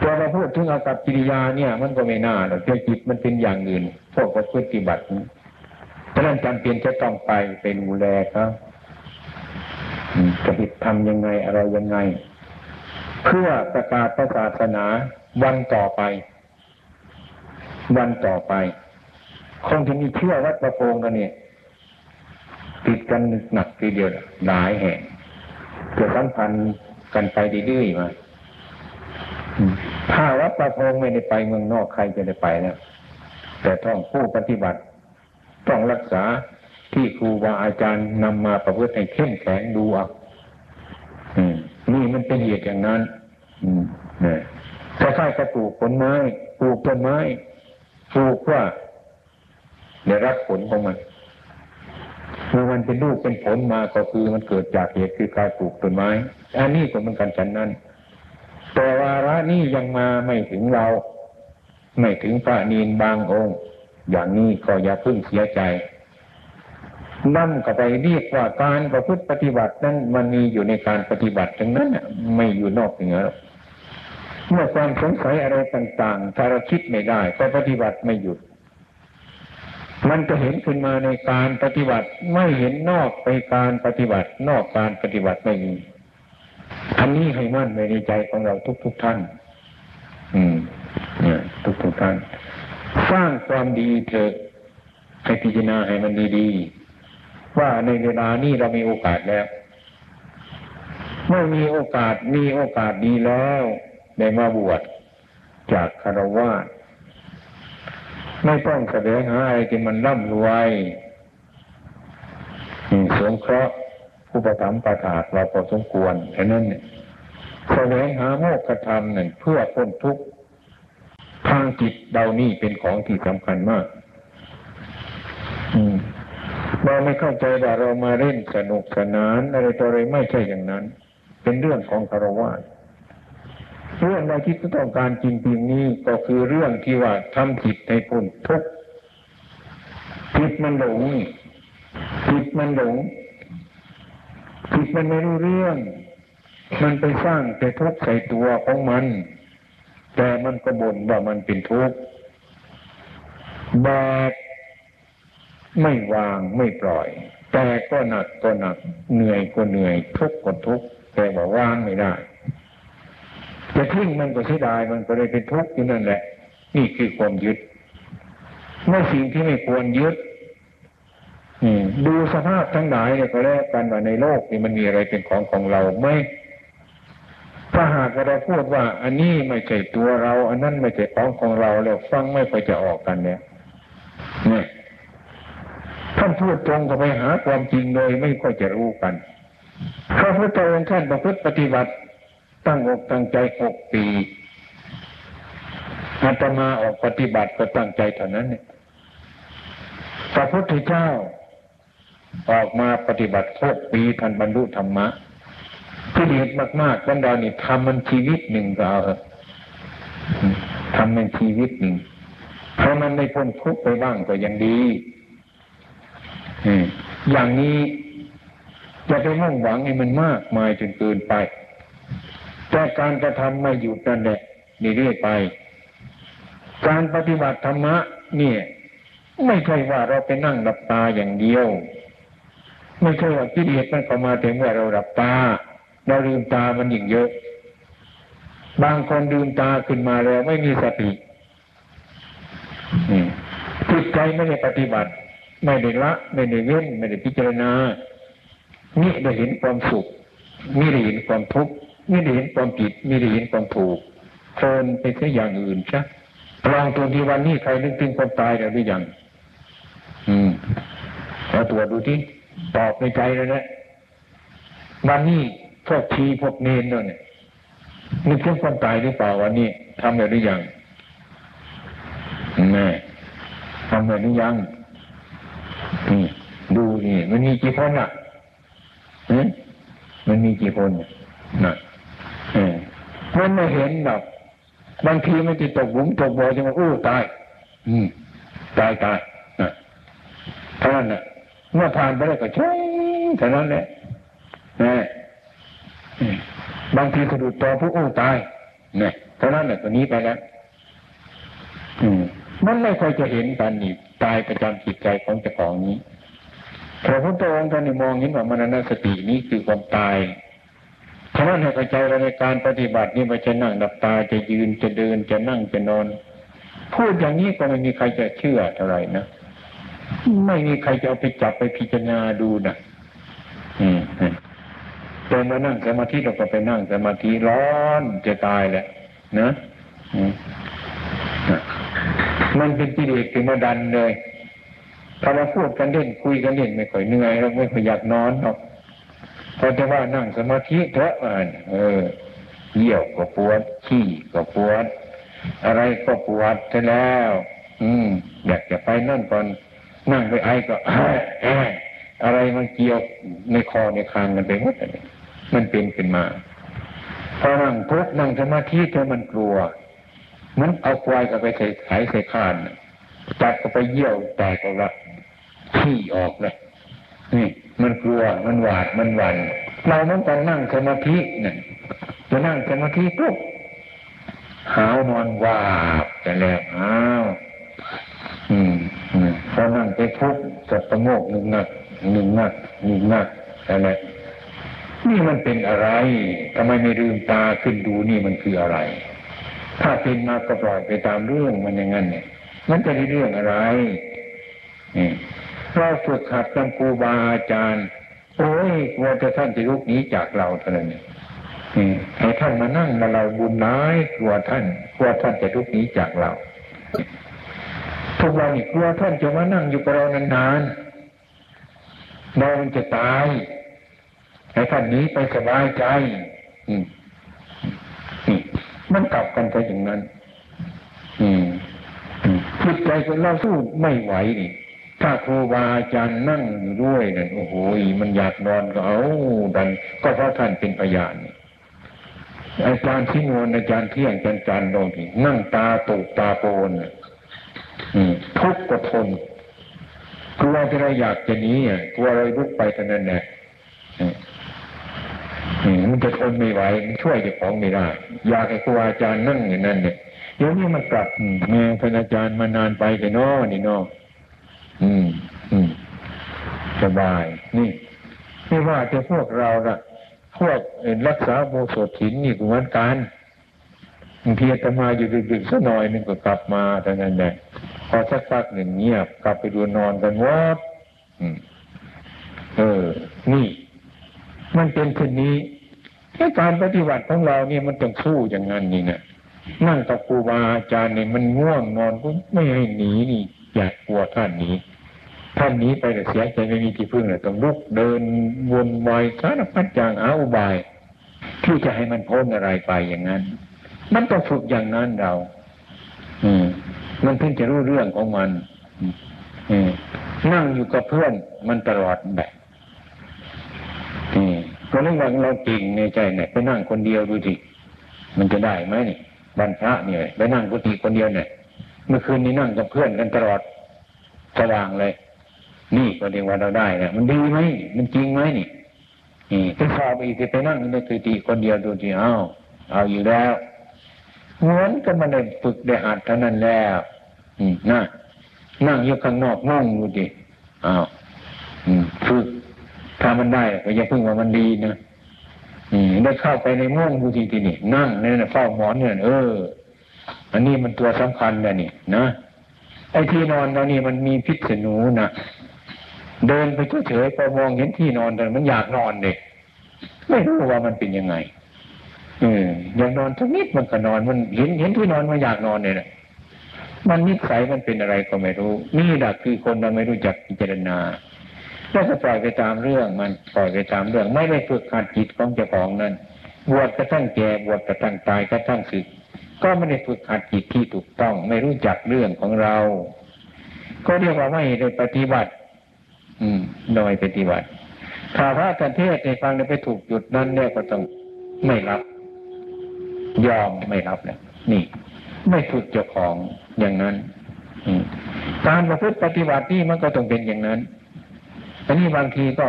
พอเราพูดถึงอากับกิริยาเนี่ย มันก็ไม่น่าหรอกจิตมันเป็นอย่างอื่นพวกปฏิบัติ เพราะนั้นจำเป็นจะต้องไปเป็นดูแลครับจะหิตทำยังไงอะไรยังไง เพื่อประกาศศาสนาวันต่อไป วันต่อไปคงจะมีเชื่อวัดประโพงกันเนี่ยติดกันหนักทีเดียวหลายแห่งเกิดสัมพันธ์กันไปดื้อๆมาถ้าวัดประโพงไม่ได้ไปเมืองนอกใครจะได้ไปนะแต่ต้องผู้ปฏิบัติ ต้องรักษาที่ครูบาอาจารย์นำมาประพฤติให้เข้มแข็งดูอะนี่มันเป็นเหตุอย่างนั้นอืมเนี่ยถ้าใครจะปลูกผลไม้ปลูกต้นไม้ปลูกว่าได้รับผลของมันเมื่อมันเป็นลูกเป็นผลมาก็คือมันเกิดจากเหตุคือการปลูกต้นไม้ อันนี้ก็เหมือนกันฉันนั้น แต่วาระนี้ยังมาไม่ถึงเรา ไม่ถึงพระนีนบางองค์ อย่างนี้ก็อย่าพึ่งเสียใจนั่นก็ไปเรียกว่าการประพฤติปฏิบัตินั้นมันมีอยู่ในการปฏิบัติทั้งนั้นไม่อยู่นอกเหนือเมื่อความสงสัยอะไรต่างๆ ถ้าเราคิดไม่ได้ก็ปฏิบัติไม่หยุด มันจะเห็นขึ้นมาในการปฏิบัติไม่เห็นนอกไปการปฏิบัติ นอกการปฏิบัติไม่มีอันนี้ให้มั่นในใจของเราทุกๆทท่าน อืม เนี่ย ทุกๆทท่าน สร้างความดีเถอะให้พิจารณาให้มันดีๆว่าในเวลานี้เรามีโอกาสแล้วเมื่อมีโอกาสมีโอกาสดีแล้วได้มาบวชจากคารวะไม่ต้องแสดงหาอะไรที่มันร่ำรวยสงเคราะห์ผู้ประทับประทาเราพอสมควรแค่นั้นเนี่ยแสดงหาโมกขธรรมหนึ่งเพื่อพ้นทุกข์ ทางจิตเรานี่เป็นของที่สำคัญมากเราไม่เข้าใจว่าเรามาเล่นสนุกสนานอะไรตัวอะไรไม่ใช่อย่างนั้น เป็นเรื่องของคารวะเรื่องเราที่ต้องการจริงๆนี้ก็คือเรื่องที่ว่าทำผิดในพ้นทุกข์ผิดมันหลงผิดมันหลงผิดมันไม่รู้เรื่อง มันไปสร้างแต่ทุกข์ใส่ตัวของมัน แต่มันก็บ่นว่ามันเป็นทุกข์แบกไม่วางไม่ปล่อย แต่ก็หนักก็หนัก เหนื่อยก็เหนื่อย ทุกข์ก็ทุกข์แต่ว่าวางไม่ได้จะทิ้งมันก็เสียดายมันก็เลยเป็นทุกข์อยู่นั่นแหละ นี่คือความยึดเมื่อสิ่งที่ไม่ควรยึดดูสภาพทั้งหลายเนี่ยก็แล้วกันว่าในโลกนี่มันมีอะไรเป็นของของเราไหม ถ้าหากเราพูดว่า อันนี้ไม่ใช่ตัวเรา อันนั้นไม่ใช่ของของเราแล้วฟังไม่ค่อยจะออกกันเนี่ยเนี่ยท่านพูดตรงก็ไปหาความจริงโดยไม่ค่อยจะรู้กันพระพุทธองค์ท่านประพฤติปฏิบัติ ตั้งอกตั้งใจหกปีอาตมาออกปฏิบัติก็ตั้งใจเท่านั้นเนี่ยพระพุทธเจ้าออกมาปฏิบัติหกปีทันบรรลุธรรมะ ที่เด็ดมากๆบรรดานี่ทำมันชีวิตหนึ่งก็เอาทำมันชีวิตหนึ่งถ้าะมันไม่พ้นทุกข์ไปบ้างก็ยังดีอืมอย่างนี้จะไปมุ่งหวังให้มันมากมายจนเกินไป แต่การกระทำไม่หยุดนั่นแหละนี่เรื่อยไป การปฏิบัติธรรมะ เนี่ย ไม่ใช่ว่าเราไปนั่งหลับตาอย่างเดียว ไม่ใช่ว่ากิเลสมันเข้ามาถึงว่าเราหลับตา เราลืมตามันยิ่งเยอะ บางคนลืมตาขึ้นมาแล้วไม่มีสตินี่จิตใจไม่ได้ปฏิบัติ ไม่ได้ละ ไม่ได้เว้น ไม่ได้พิจารณานี่ได้เห็นความสุขนี่ได้เห็นความทุกข์นี่ได้เห็นความผิดนี่ได้เห็นความถูกเพลินไปเสียอย่างอื่นใช่ลองตัวที่วันนี้ใครนึกถึงความตายแล้วหรือยังอืมเราตรวจดูที่ตอบในใจเลยนะวันนี้ พวกชีพวกเนนเนี่ยนึกถึงความตายหรือเปล่าวันนี้ทำแล้วหรือยังแม่ทำแล้วหรือยังนี่ดูนี่มันมีกี่คนอะมันมีกี่คนนะเออมันไม่เห็นหรอกบางทีมันจะตกหลุมตกบ่อจะมาอู้ตาย อืมตายตายนะเท่านั้นนะเมื่อผ่านไปแล้วก็ใช่เท่านั้นแหละ บางทีสะดุดต่อผู้อู้ตายเนี่ยเท่านั้นแหละตัวนี้ไปแล้วอืมมันไม่ค่อยจะเห็นกันนี่ตายประจำจิตใจของเจ้าของนี้พระพุทธองค์ท่านมองเห็นว่ามรณสตินี้คือความตายฉะนั้นให้เข้าใจเราในการปฏิบัตินี่มันจะนั่งดับตาจะยืนจะเดินจะนั่งจะนอน พูดอย่างนี้ก็ไม่มีใครจะเชื่อเท่าไหร่นะไม่มีใครจะเอาไปจับไปพิจารณาดูนะอืม แต่มานั่งสมาธิเราก็ไปนั่งสมาธิร้อนจะตายแหละนะมันเป็นกิเลสถึงมาดันเลยถ้าเราพูดกันเล่นคุยกันเล่นไม่ค่อยเหนื่อยเราไม่ค่อยอยากนอนหรอกพอจะว่านั่งสมาธิเถอะอ่านเออเยี่ยวก็ปวดขี้ก็ปวด อะไรก็ปวดจะแล้ว อืม อยากจะไปนั่นก่อน นั่งไปไอก็อะไรมันเกี่ยวในคอในคางกันไปหมดเลย มันเป็นขึ้นมาพอนั่งทุกนั่งสมาธิเธอมันกลัว มันเอาควายก็ไปใส่ไขใส่คานจัดก็ไปเยี่ยวแตกออกละขี้ออกเลยนี่มันกลัวมันหวาดมันหวัน่นเราต้องการนั่งสมาธิเนี่ยจะนั่งสมาธิปุ๊บหาวนอนวาบแต่แล้วอ้าวอืมพอนั่งไปทุกจะประโงกหนึ่งนักหนึ่งนักหนึ่งนักอะไร นี่มันเป็นอะไรทำไมไม่ลืมตาขึ้นดูนี่มันคืออะไร ถ้าเป็นมาก็ปล่อยไปตามเรื่องมันอย่างนั้นเนี่ย มันจะได้เรื่องอะไรนี่เราฝึกหัดกับครูบาอาจารย์ โอ้ยกลัวจะท่านจะลุกหนีจากเราเท่านั้นเนี่ยให้ท่านมานั่งมาเราบุญน้ายกลัวท่านกลัวท่านจะลุกหนีจากเราทุกวันนี้กลัวท่านจะมานั่งอยู่กับเรานานๆเรามันจะตาย ให้ท่านนี้ไปสบายใจมันกลับกันไปอย่างนั้นอืมจิตใจของเราสู้ไม่ไหวนี่ถ้าครูบาอาจารย์นั่งอยู่ด้วยนั่นโอ้โหมันอยากนอนก็เอาดันก็เพราะท่านเป็นพยานอาจารย์ที่งวนอาจารย์เที่ยงอาจารย์จันลงที่นั่งตาตูตาโปนทุกข์ก็ทนกลัวที่เราอยากจะหนีอะกลัวเราลุกไปเท่านั้นแหละ มันจะทนไม่ไหวช่วยเจ้าของไม่ได้ อยากให้ครูอาจารย์นั่งอย่างนั้นเนี่ยเดี๋ยวนี้มันกลับแม่ท่านอาจารย์มานานไปแต่นอนี่นออืม อืมสบาย นี่ไม่ว่าจะพวกเราละพวกรักษาโบสถถินนี่เหมือนกันบางทีจะมาอยู่ดึกๆสักหน่อยนึงก็กลับมาแต่นั้นแหละพอสักพักหนึ่งเงียบกลับไปดูนอนกันวัดเออ นี่ มันเป็นคนนี้ แค่การปฏิบัติของเราเนี่ยมันต้องสู้อย่างนั้นนี่นะนั่งกับครูบาอาจารย์เนี่ยมันง่วงนอนก็ไม่ให้หนีนี่อยากกลัวท่านนี้ท่านนี้ไปแต่เสียใจไม่มีที่พึ่งเลยต้องลุกเดินวนวายสารพัดอย่างอาอุบาย ที่จะให้มันพ้นอะไรไปอย่างนั้น มันต้องฝึกอย่างนั้นเรา อืม มันเพิ่งจะรู้เรื่องของมัน อืมนั่งอยู่กับเพื่อนมันตลอดแบบ นี่ก็เรื่องว่าเราเก่งในใจเนี่ยไปนั่งคนเดียวดูสิมันจะได้ไหมนี่บรรพระเนี่ยไปนั่งกุฏิคนเดียวเนี่ยเมื่อคืนนี้นั่งกับเพื่อนกันตลอดสว่างเลย นี่ก็เรียกว่าเราได้เนี่ยมันดีไหมมันจริงไหมนี่นี่ไปสอบอีกไปนั่งในกุฏิคนเดียวดูสิอ้าวเอาอยู่แล้วเหมือนกันมันได้ฝึกได้หัดเท่านั้นแล้วอืมน่ะนั่งอยู่ข้างนอกนั่งดูดิอ้าวฝึก ถ้ามันได้ก็อย่าเพิ่งว่ามันดีนะอืมได้เข้าไปในม่วงดูทีทีนี่นั่งเนี่ยเฝ้าหมอนเนี่ยเออ อันนี้มันตัวสำคัญนะนี่นะไอ้ที่นอนเรานี่มันมีพิษหนูนะเดินไปเฉยๆพอมองเห็นที่นอนแต่มันอยากนอนเด็กไม่รู้ว่ามันเป็นยังไงเอออยากนอนสักนิดมันก็นอนมันเห็นเห็นที่นอนมันอยากนอนเนี่ยนะมันนิสัยมันเป็นอะไรก็ไม่รู้ นี่แหละคือคนเราไม่รู้จักพิจารณา แล้วก็ปล่อยไปตามเรื่องมันปล่อยไปตามเรื่อง ไม่ได้ฝึกขัดจิตของเจ้าของนั้นบวชกระทั่งแก่บวชกระทั่งตายกระทั่งสึก ก็ไม่ได้ฝึกขัดจิตที่ถูกต้อง ไม่รู้จักเรื่องของเรา ก็เรียกว่าไม่ได้ปฏิบัติ อืมโดยปฏิบัติถ้าพระกันเทศในฟังไปถูกจุดนั้นเนี่ยก็ต้องไม่รับ ยอมไม่รับแล้วนี่ ไม่ฝึกเจ้าของอย่างนั้นการประพฤติปฏิบัตินี่มันก็ต้องเป็นอย่างนั้น อันนี้บางทีก็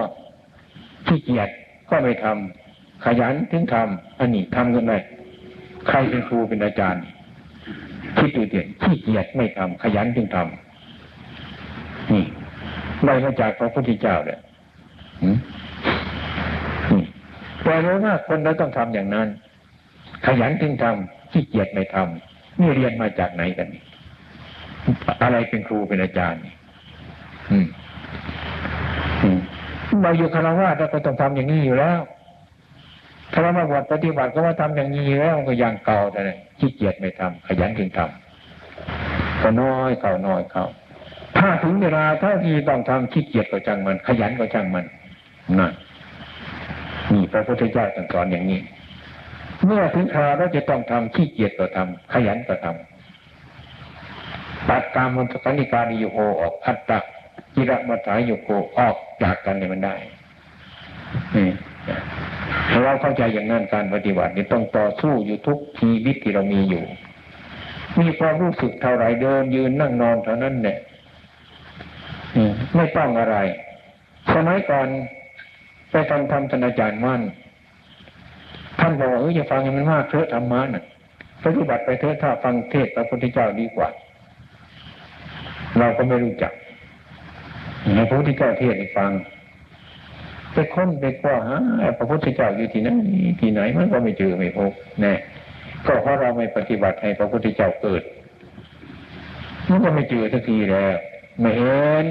ขี้เกียจก็ไม่ทำขยันถึงทำอันนี้ทำกันไหมใครเป็นครูเป็นอาจารย์คิดดูเดียขี้เกียจไม่ทำขยันจึงทำนี่ได้มาจากพระพุทธเจ้าเลยแต่รู้ว่าคนเราต้องทำอย่างนั้น ขยันจึงทำขี้เกียจไม่ทำนี่เรียนมาจากไหนกัน อะไรเป็นครูเป็นอาจารย์ อืม มเราอยู่คารวะเราก็ต้องทำอย่างนี้อยู่แล้วถ้าเรามาบวชปฏิบัติก็ว่าทำอย่างนี้แล้วก็ยังเก่าแต่ขี้เกียจไม่ทำขยันจึงทำก็น้อยเก่าน้อยเก่าถ้าถึงเวลาถ้าที่ต้องทำขี้เกียจก็จังมัน ขยันก็จังมันนั่นนี่พระพุทธเจ้าสอนอย่างนี้ เมื่อถึงคราวเราจะต้องทำขี้เกียจก็ทำขยันก็ทำตัดกรรมมันสนิการิโยโหออกอัตตะ กิรมัฐายโยโกออกจากกันเนี่ยมันได้นี่เราเข้าใจอย่างนั้นการปฏิบัตินี่ต้องต่อสู้อยู่ทุกชีวิตที่เรามีอยู่ มีความรู้สึกเท่าไรเดินยืนนั่งนอนเท่านั้นเนี่ยไม่ต้องอะไร สมัยก่อนไปทำธรรมธนอาจารย์มั่นท่านบอกว่าเอออย่าฟังมันมากเถอะธรรมะน่ะปฏิบัติไปเถอะถ้าฟังเทศพระพุทธเจ้าดีกว่า เราก็ไม่รู้จัก ในพระพุทธเจ้าเทศให้ฟังไปค้นไปกว่าฮะพระพุทธเจ้าอยู่ที่ไหนที่ไหนมันก็ไม่เจอไม่พบแน่ก็เพราะเราไม่ปฏิบัติให้พระพุทธเจ้าเกิดมันก็ไม่เจอสักทีแล้วไม่เห็น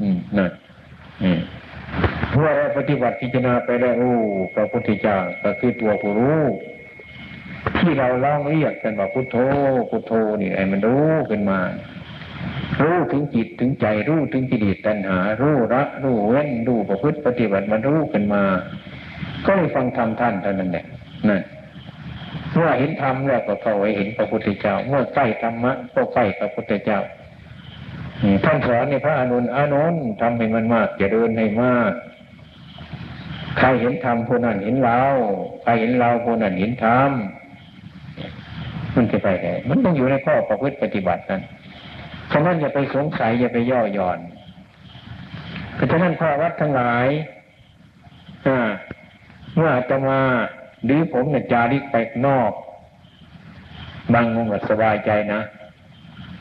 อืมนั่นเมื่อเราปฏิบัติพิจารณาไปแล้วโอ้พระพุทธเจ้าก็คือตัวผู้รู้ที่เราเล่าเรียกกันว่าพุทโธพุทโธนี่ไอ้มันรู้ขึ้นมา รู้ถึงจิตถึงใจรู้ถึงกิเลสตัณหา รู้ละรู้เว้นรู้ประพฤติปฏิบัติมันรู้ขึ้นมา ก็เลยฟังธรรมท่านเท่านั้นแหละนั่นเมื่อเห็นธรรมแล้วก็เข้าไปเห็นพระพุทธเจ้า เมื่อใกล้ธรรมะก็ใกล้พระพุทธเจ้าท่านสอนในพระอนุนอานนท์ทำให้มันมากจะเดินให้มากใครเห็นธรรมผู้นั้นเห็นเราใครเห็นเราผู้นั้นเห็นธรรมมันจะไปไหนมันต้องอยู่ในข้อประพฤติปฏิบัตินั้น ฉะนั้นอย่าไปสงสัยอย่าไปย่อหย่อนเพราะฉะนั้นพระวัดทั้งหลายเมื่ออาตมาหรือผมเนี่ยจาริกไปนอก บางมุมก็สบายใจนะ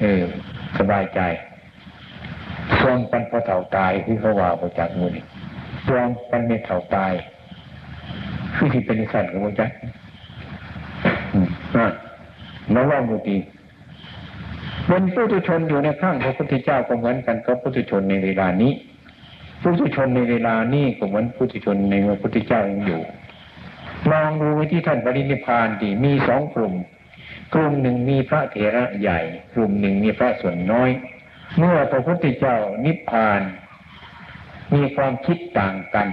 เออสบายใจช่วงปันพอเถ่าตายที่เขาว่าประจากมือนี่ช่วงปันไม่เถ่าตายคือที่เป็นสัตว์ของมันจ้ะอ่าแล้วว่ามุตี เป็นผู้ทุชนอยู่ในข้างพระพุทธเจ้าก็เหมือนกันกับผู้ทุชนในเวลานี้ผู้ทุชนในเวลานี้ก็เหมือนผู้ทุชนในพระพุทธเจ้ายังอยู่ลองดูไว้ที่ท่านปรินิพานดีมีสองกลุ่ม กลุ่มหนึ่งมีพระเถระใหญ่ กลุ่มหนึ่งมีพระส่วนน้อย เมื่อพระพุทธเจ้านิพพาน มีความคิดต่างกัน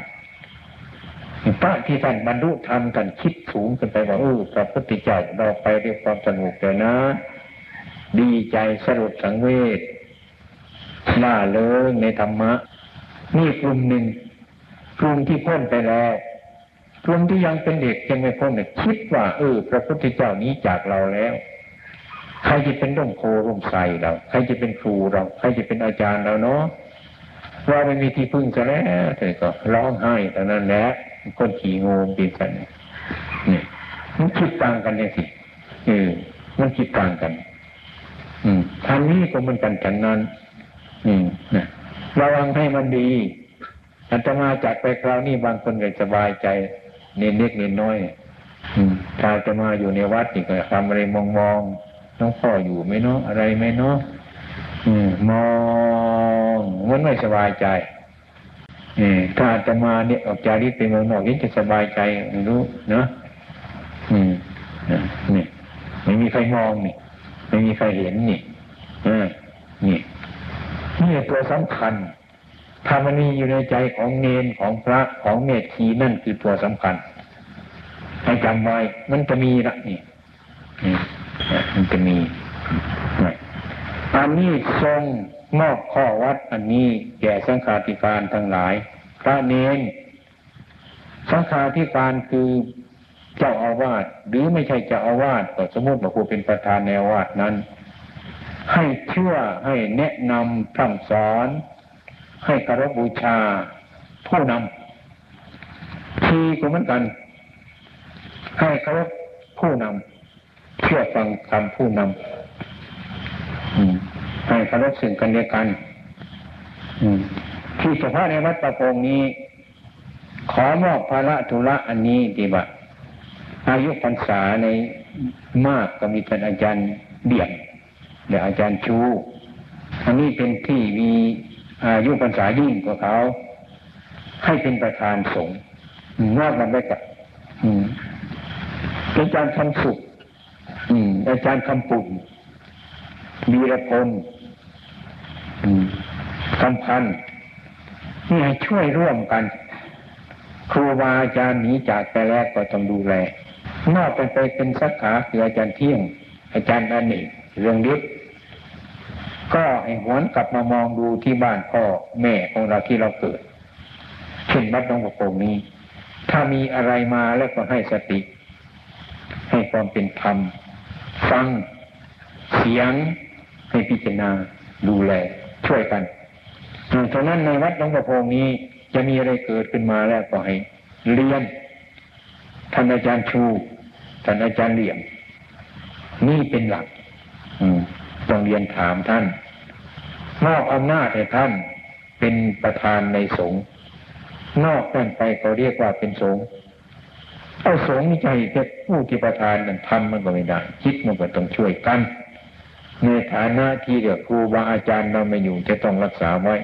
พระที่ท่านบรรลุธรรมท่านคิดสูงขึ้นไปว่าเออพระพุทธเจ้าเราไปด้วยความสงบเลยนะ ดีใจสรุปสังเวชล่าเริงในธรรมะ นี่กลุ่มหนึ่งกลุ่มที่พ้นไปแล้วกลุ่มที่ยังเป็นเด็กยังไม่พ้นเนี่ยคิดว่าเออพระพุทธเจ้านี้จากเราแล้ว ใครจะเป็นร่มโพร่มใสเรา ใครจะเป็นครูเรา ใครจะเป็นอาจารย์เราเนาะเราไม่มีที่พึ่งซะแล้วเธอก็ร้องไห้ตอนนั้นแหละคนขี่งูปีกันนี่มันคิดต่างกันเนี่ยสิเออมันคิดต่างกัน อืมทางนี้ก็เหมือนกันฉันนั้นอืมนะระวังให้มันดีอาตมาจากไปคราวนี้บางคนก็สบายใจเน้นเล็กเน้นน้อยถ้าจะมาอยู่ในวัดนี่ก็ทำอะไรมองมองน้องพ่ออยู่ไหมเนาะอะไรไหมเนาะมองมันไม่สบายใจถ้าจะมาเนี่ยออกจากนี้ไปเมืองนอกยิ่งจะสบายใจไม่รู้เนาะนี่ไม่มีใครมองนี่ ไม่มีใครเห็นนี่อ่านี่นี่ตัวสำคัญ ถ้ามันมีอยู่ในใจของเนนของพระของเมธทีนั่นคือตัวสำคัญให้จำไว้มันจะมีละนี่มันจะมีอันนี้ทรงมอบข้อวัดอันนี้แก่สังฆาธิการทั้งหลาย พระเนนสังฆาธิการคือ เจ้าอาวาสหรือไม่ใช่เจ้าอาวาสก็สมมติว่าผู้เป็นประธานในวาสนั้น ให้เชื่อให้แนะนำพร่ำสอน ให้กรบบูชาผู้นำทีก็เหมือนกัน ให้คารพผู้นำเชื่อฟังคำผู้นำให้คารพสิ่งกันเดียกันที่เฉพาะในวัดประโปงนี้ ขอมอบภาระธุระอันนี้ดีบ่า อายุพรรษาในมากก็มีท่านอาจารย์เบี่ยงและอาจารย์ชูอันนี้เป็นที่มีอายุพรรษายิ่งกว่าเขา ให้เป็นประธานสงฆ์นอกกันได้กับอาจารย์คำสุขอาจารย์คำปุ่นมีระพลคำพันนี่ให้ช่วยร่วมกัน ครูบาอาจารย์หนีจากไปแล้วก็ต้องดูแล นอกไปไปเป็นสักขาคืออาจารย์เที่ยง อาจารย์อเนกเรื่องฤทธิ์ก็ให้หวนกลับมามองดูที่บ้านพ่อแม่ของเราที่เราเกิดเช่นวัดน้องกระโปรงนี้ ถ้ามีอะไรมาแล้วก็ให้สติ ให้ความเป็นธรรม ฟัง เสียง ให้พิจารณาดูแล ช่วยกันฉะนั้นในวัดน้องกระโปรงนี้ จะมีอะไรเกิดขึ้นมาแล้วก็ให้เรียนท่านอาจารย์ชู ท่านอาจารย์เหลี่ยม นี่เป็นหลักต้องเรียนถามท่านมอบอำนาจให้ท่านเป็นประธานในสงฆ์นอกนั้นไปเขาเรียกว่าเป็นสงฆ์เอาสงฆ์นี่ใจแค่ผู้ที่ประธานนั้นทำมันก็ไม่ได้คิดมันก็ต้องช่วยกัน ในฐานะที่เดียวครูบาอาจารย์เราไม่อยู่จะต้องรักษาไว้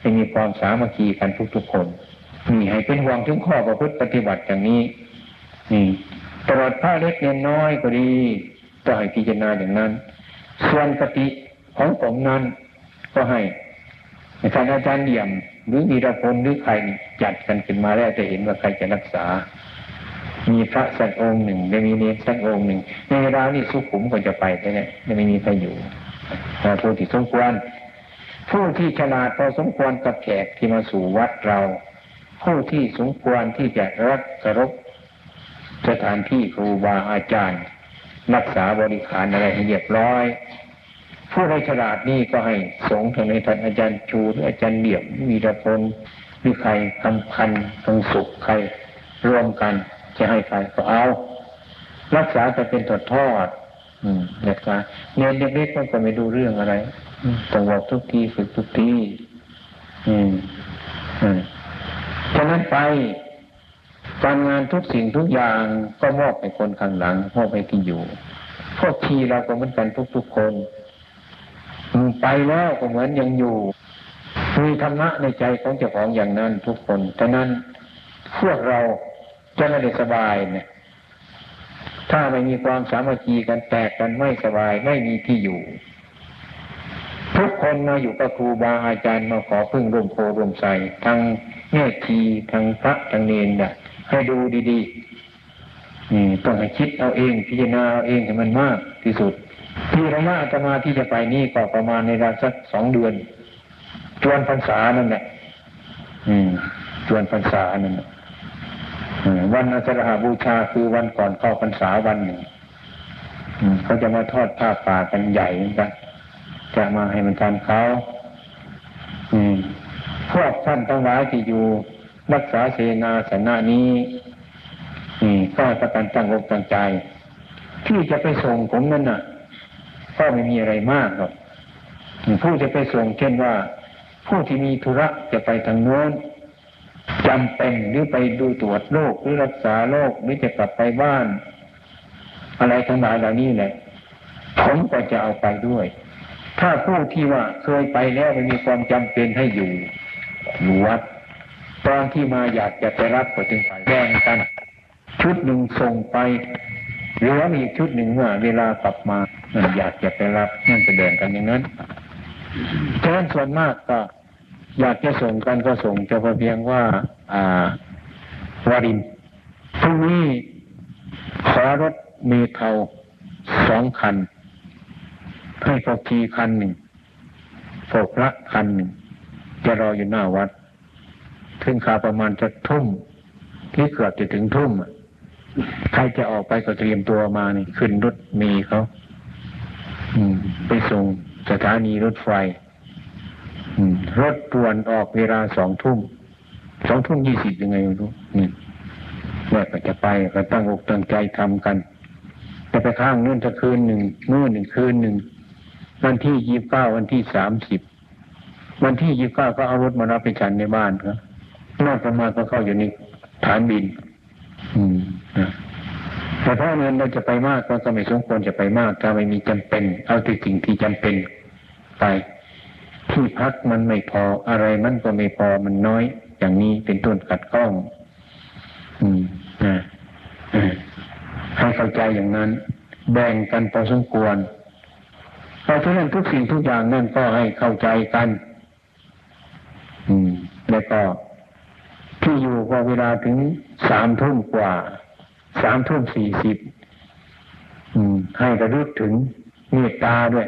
ให้มีความสามัคคีกันทุกๆคนนี่ให้เป็นห่วงถึงข้อประพฤติปฏิบัติอย่างนี้นี่ ตลอดผ้าเล็กเน้นน้อยก็ดีต้องให้พิจารณาอย่างนั้น ส่วนปฏิของผมนั้น ก็ให้ท่านอาจารย์เดี่ยม หรือวีรพลหรือใครจัดกันขึ้นมาแล้วจะเห็นว่าใครจะรักษา มีพระสักองค์หนึ่งไม่มีเนรสักองค์หนึ่งในเวลานี้สุขุมก็จะไปแต่เนี่ยไม่มีใครอยู่ผู้ที่สมควรผู้ที่ฉลาดพอสมควรกับแขกที่มาสู่วัดเรา ผู้ที่สมควรที่จะรักเคารพ สถานที่ครูบาอาจารย์ รักษาบริการอะไรให้เรียบร้อย ผู้ใดฉลาดนี่ก็ให้สงฆ์ทางในท่านอาจารย์ชูหรืออาจารย์เดี่ยมมีระพลหรือใครคำพันทางสุขใครร่วมกัน จะให้ใครก็เอา รักษาไปเป็นทอดทอดอืมรักษาเนเล็กๆมันก็ไม่ดูเรื่องอะไรต้องบอกทุกทีฝึกทุกทีอืมอืมฉะนั้นไป การงานทุกสิ่งทุกอย่างก็มอบให้คนข้างหลังมอบให้ที่อยู่พวกทีเราก็เหมือนกันทุกๆคนไปแล้วก็เหมือนยังอยู่ มีธรรมะในใจของเจ้าของอย่างนั้นทุกคนฉะนั้นพวกเราจะไม่ได้สบายเนี่ยถ้าไม่มีความสามัคคีกันแตกกันไม่สบายไม่มีที่อยู่ ทุกคนมาอยู่กับครูบาอาจารย์มาขอพึ่งร่มโพร่มใสทั้งแม่ทีทั้งพระทั้งเนรเนี่ย ให้ดูดีๆต้องให้คิดเอาเอง พิจารณาเอาเองให้มันมากที่สุดที่ระยะอาตมาที่จะไปนี่ก็ประมาณในราสักสองเดือนจวนพรรษานั่นแหละอืมจวนพรรษานั่นน่ะอืมวันอาสาฬหบูชาคือวันก่อนเข้าพรรษาวันหนึ่งเขาจะมาทอดผ้าป่ากันใหญ่เหมือนกันจะมาให้มันทานเขาพวกท่านทั้งหลายที่อยู่ รักษาเสนาสนะนี้ก็ประกันตั้งอกตั้งใจ ที่จะไปส่งผมนั่นน่ะ ก็ไม่มีอะไรมากหรอกผู้จะไปส่งเช่นว่า ผู้ที่มีธุระจะไปทางโน้นจำเป็นหรือไปดูตรวจโรคหรือรักษาโรคหรือจะกลับไปบ้าน อะไรทั้งหลายเหล่านี้แหละผมก็จะเอาไปด้วย ถ้าผู้ที่ว่าเคยไปแล้วไม่มีความจำเป็นให้อยู่อยู่วัด ตอนที่มาอยากจะไปรับก็จึงไปแบ่งกัน ชุดหนึ่งส่งไปหลืออีชุดหนึ่งว่าเวลากลับมาอยากจะไปรับนั่นจะแบ่งกันอย่างนั้นฉะนั้นส่วนมากก็ อยากจะส่งกันก็ส่งเฉพาะเพียงว่า อ่าวารินพรุ่งนี้ขอรถเมเทาสองคัน ให้พกทีคันหนึ่งพกพระคันหนึ่งจะรออยู่หน้าวัด ถึงขาประมาณจะทุ่มที่เกือบจะถึงทุ่มใครจะออกไปก็เตรียมตัวมานี่ขึ้นรถมีเขาไปส่งสถานีรถไฟรถด่วนออกเวลาสองทุ่มสองทุ่มยี่สิบยังไงไม่รู้นี่แม่ก็จะไปก็ตั้งอกตั้งใจทำกันจะไปข้างนู่นจะคืนหนึ่งนู่นหนึ่งคืนหนึ่งวันที่ยี่สิบเก้าวันที่สามสิบวันที่ยี่สิบเก้าก็เอารถมารับไปฉันในบ้านครับ นอกประมาณก็เข้าอยู่ในฐานบิน อืมนะแต่ถ้าเงินเราจะไปมากก็ไม่สมควรจะไปมากถ้าไม่มีจำเป็น เอาแต่สิ่งที่จำเป็นไป ที่พักมันไม่พออะไรมันก็ไม่พอมันน้อย อย่างนี้เป็นต้นขัดข้อง อืมนะอ่าให้เข้าใจอย่างนั้น แบ่งกันพอสมควรเพราะฉะนั้นทุกสิ่งทุกอย่างนั่นก็ให้เข้าใจกัน อืม แล้วก็ ที่อยู่ก็เวลาถึงสามทุ่มกว่าสามทุ่มสี่สิบให้กระลึกถึงเมตตาด้วย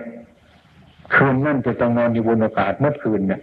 คืนนั่นจะต้องนอนอยู่บนอากาศเมื่อคืนเนี่ย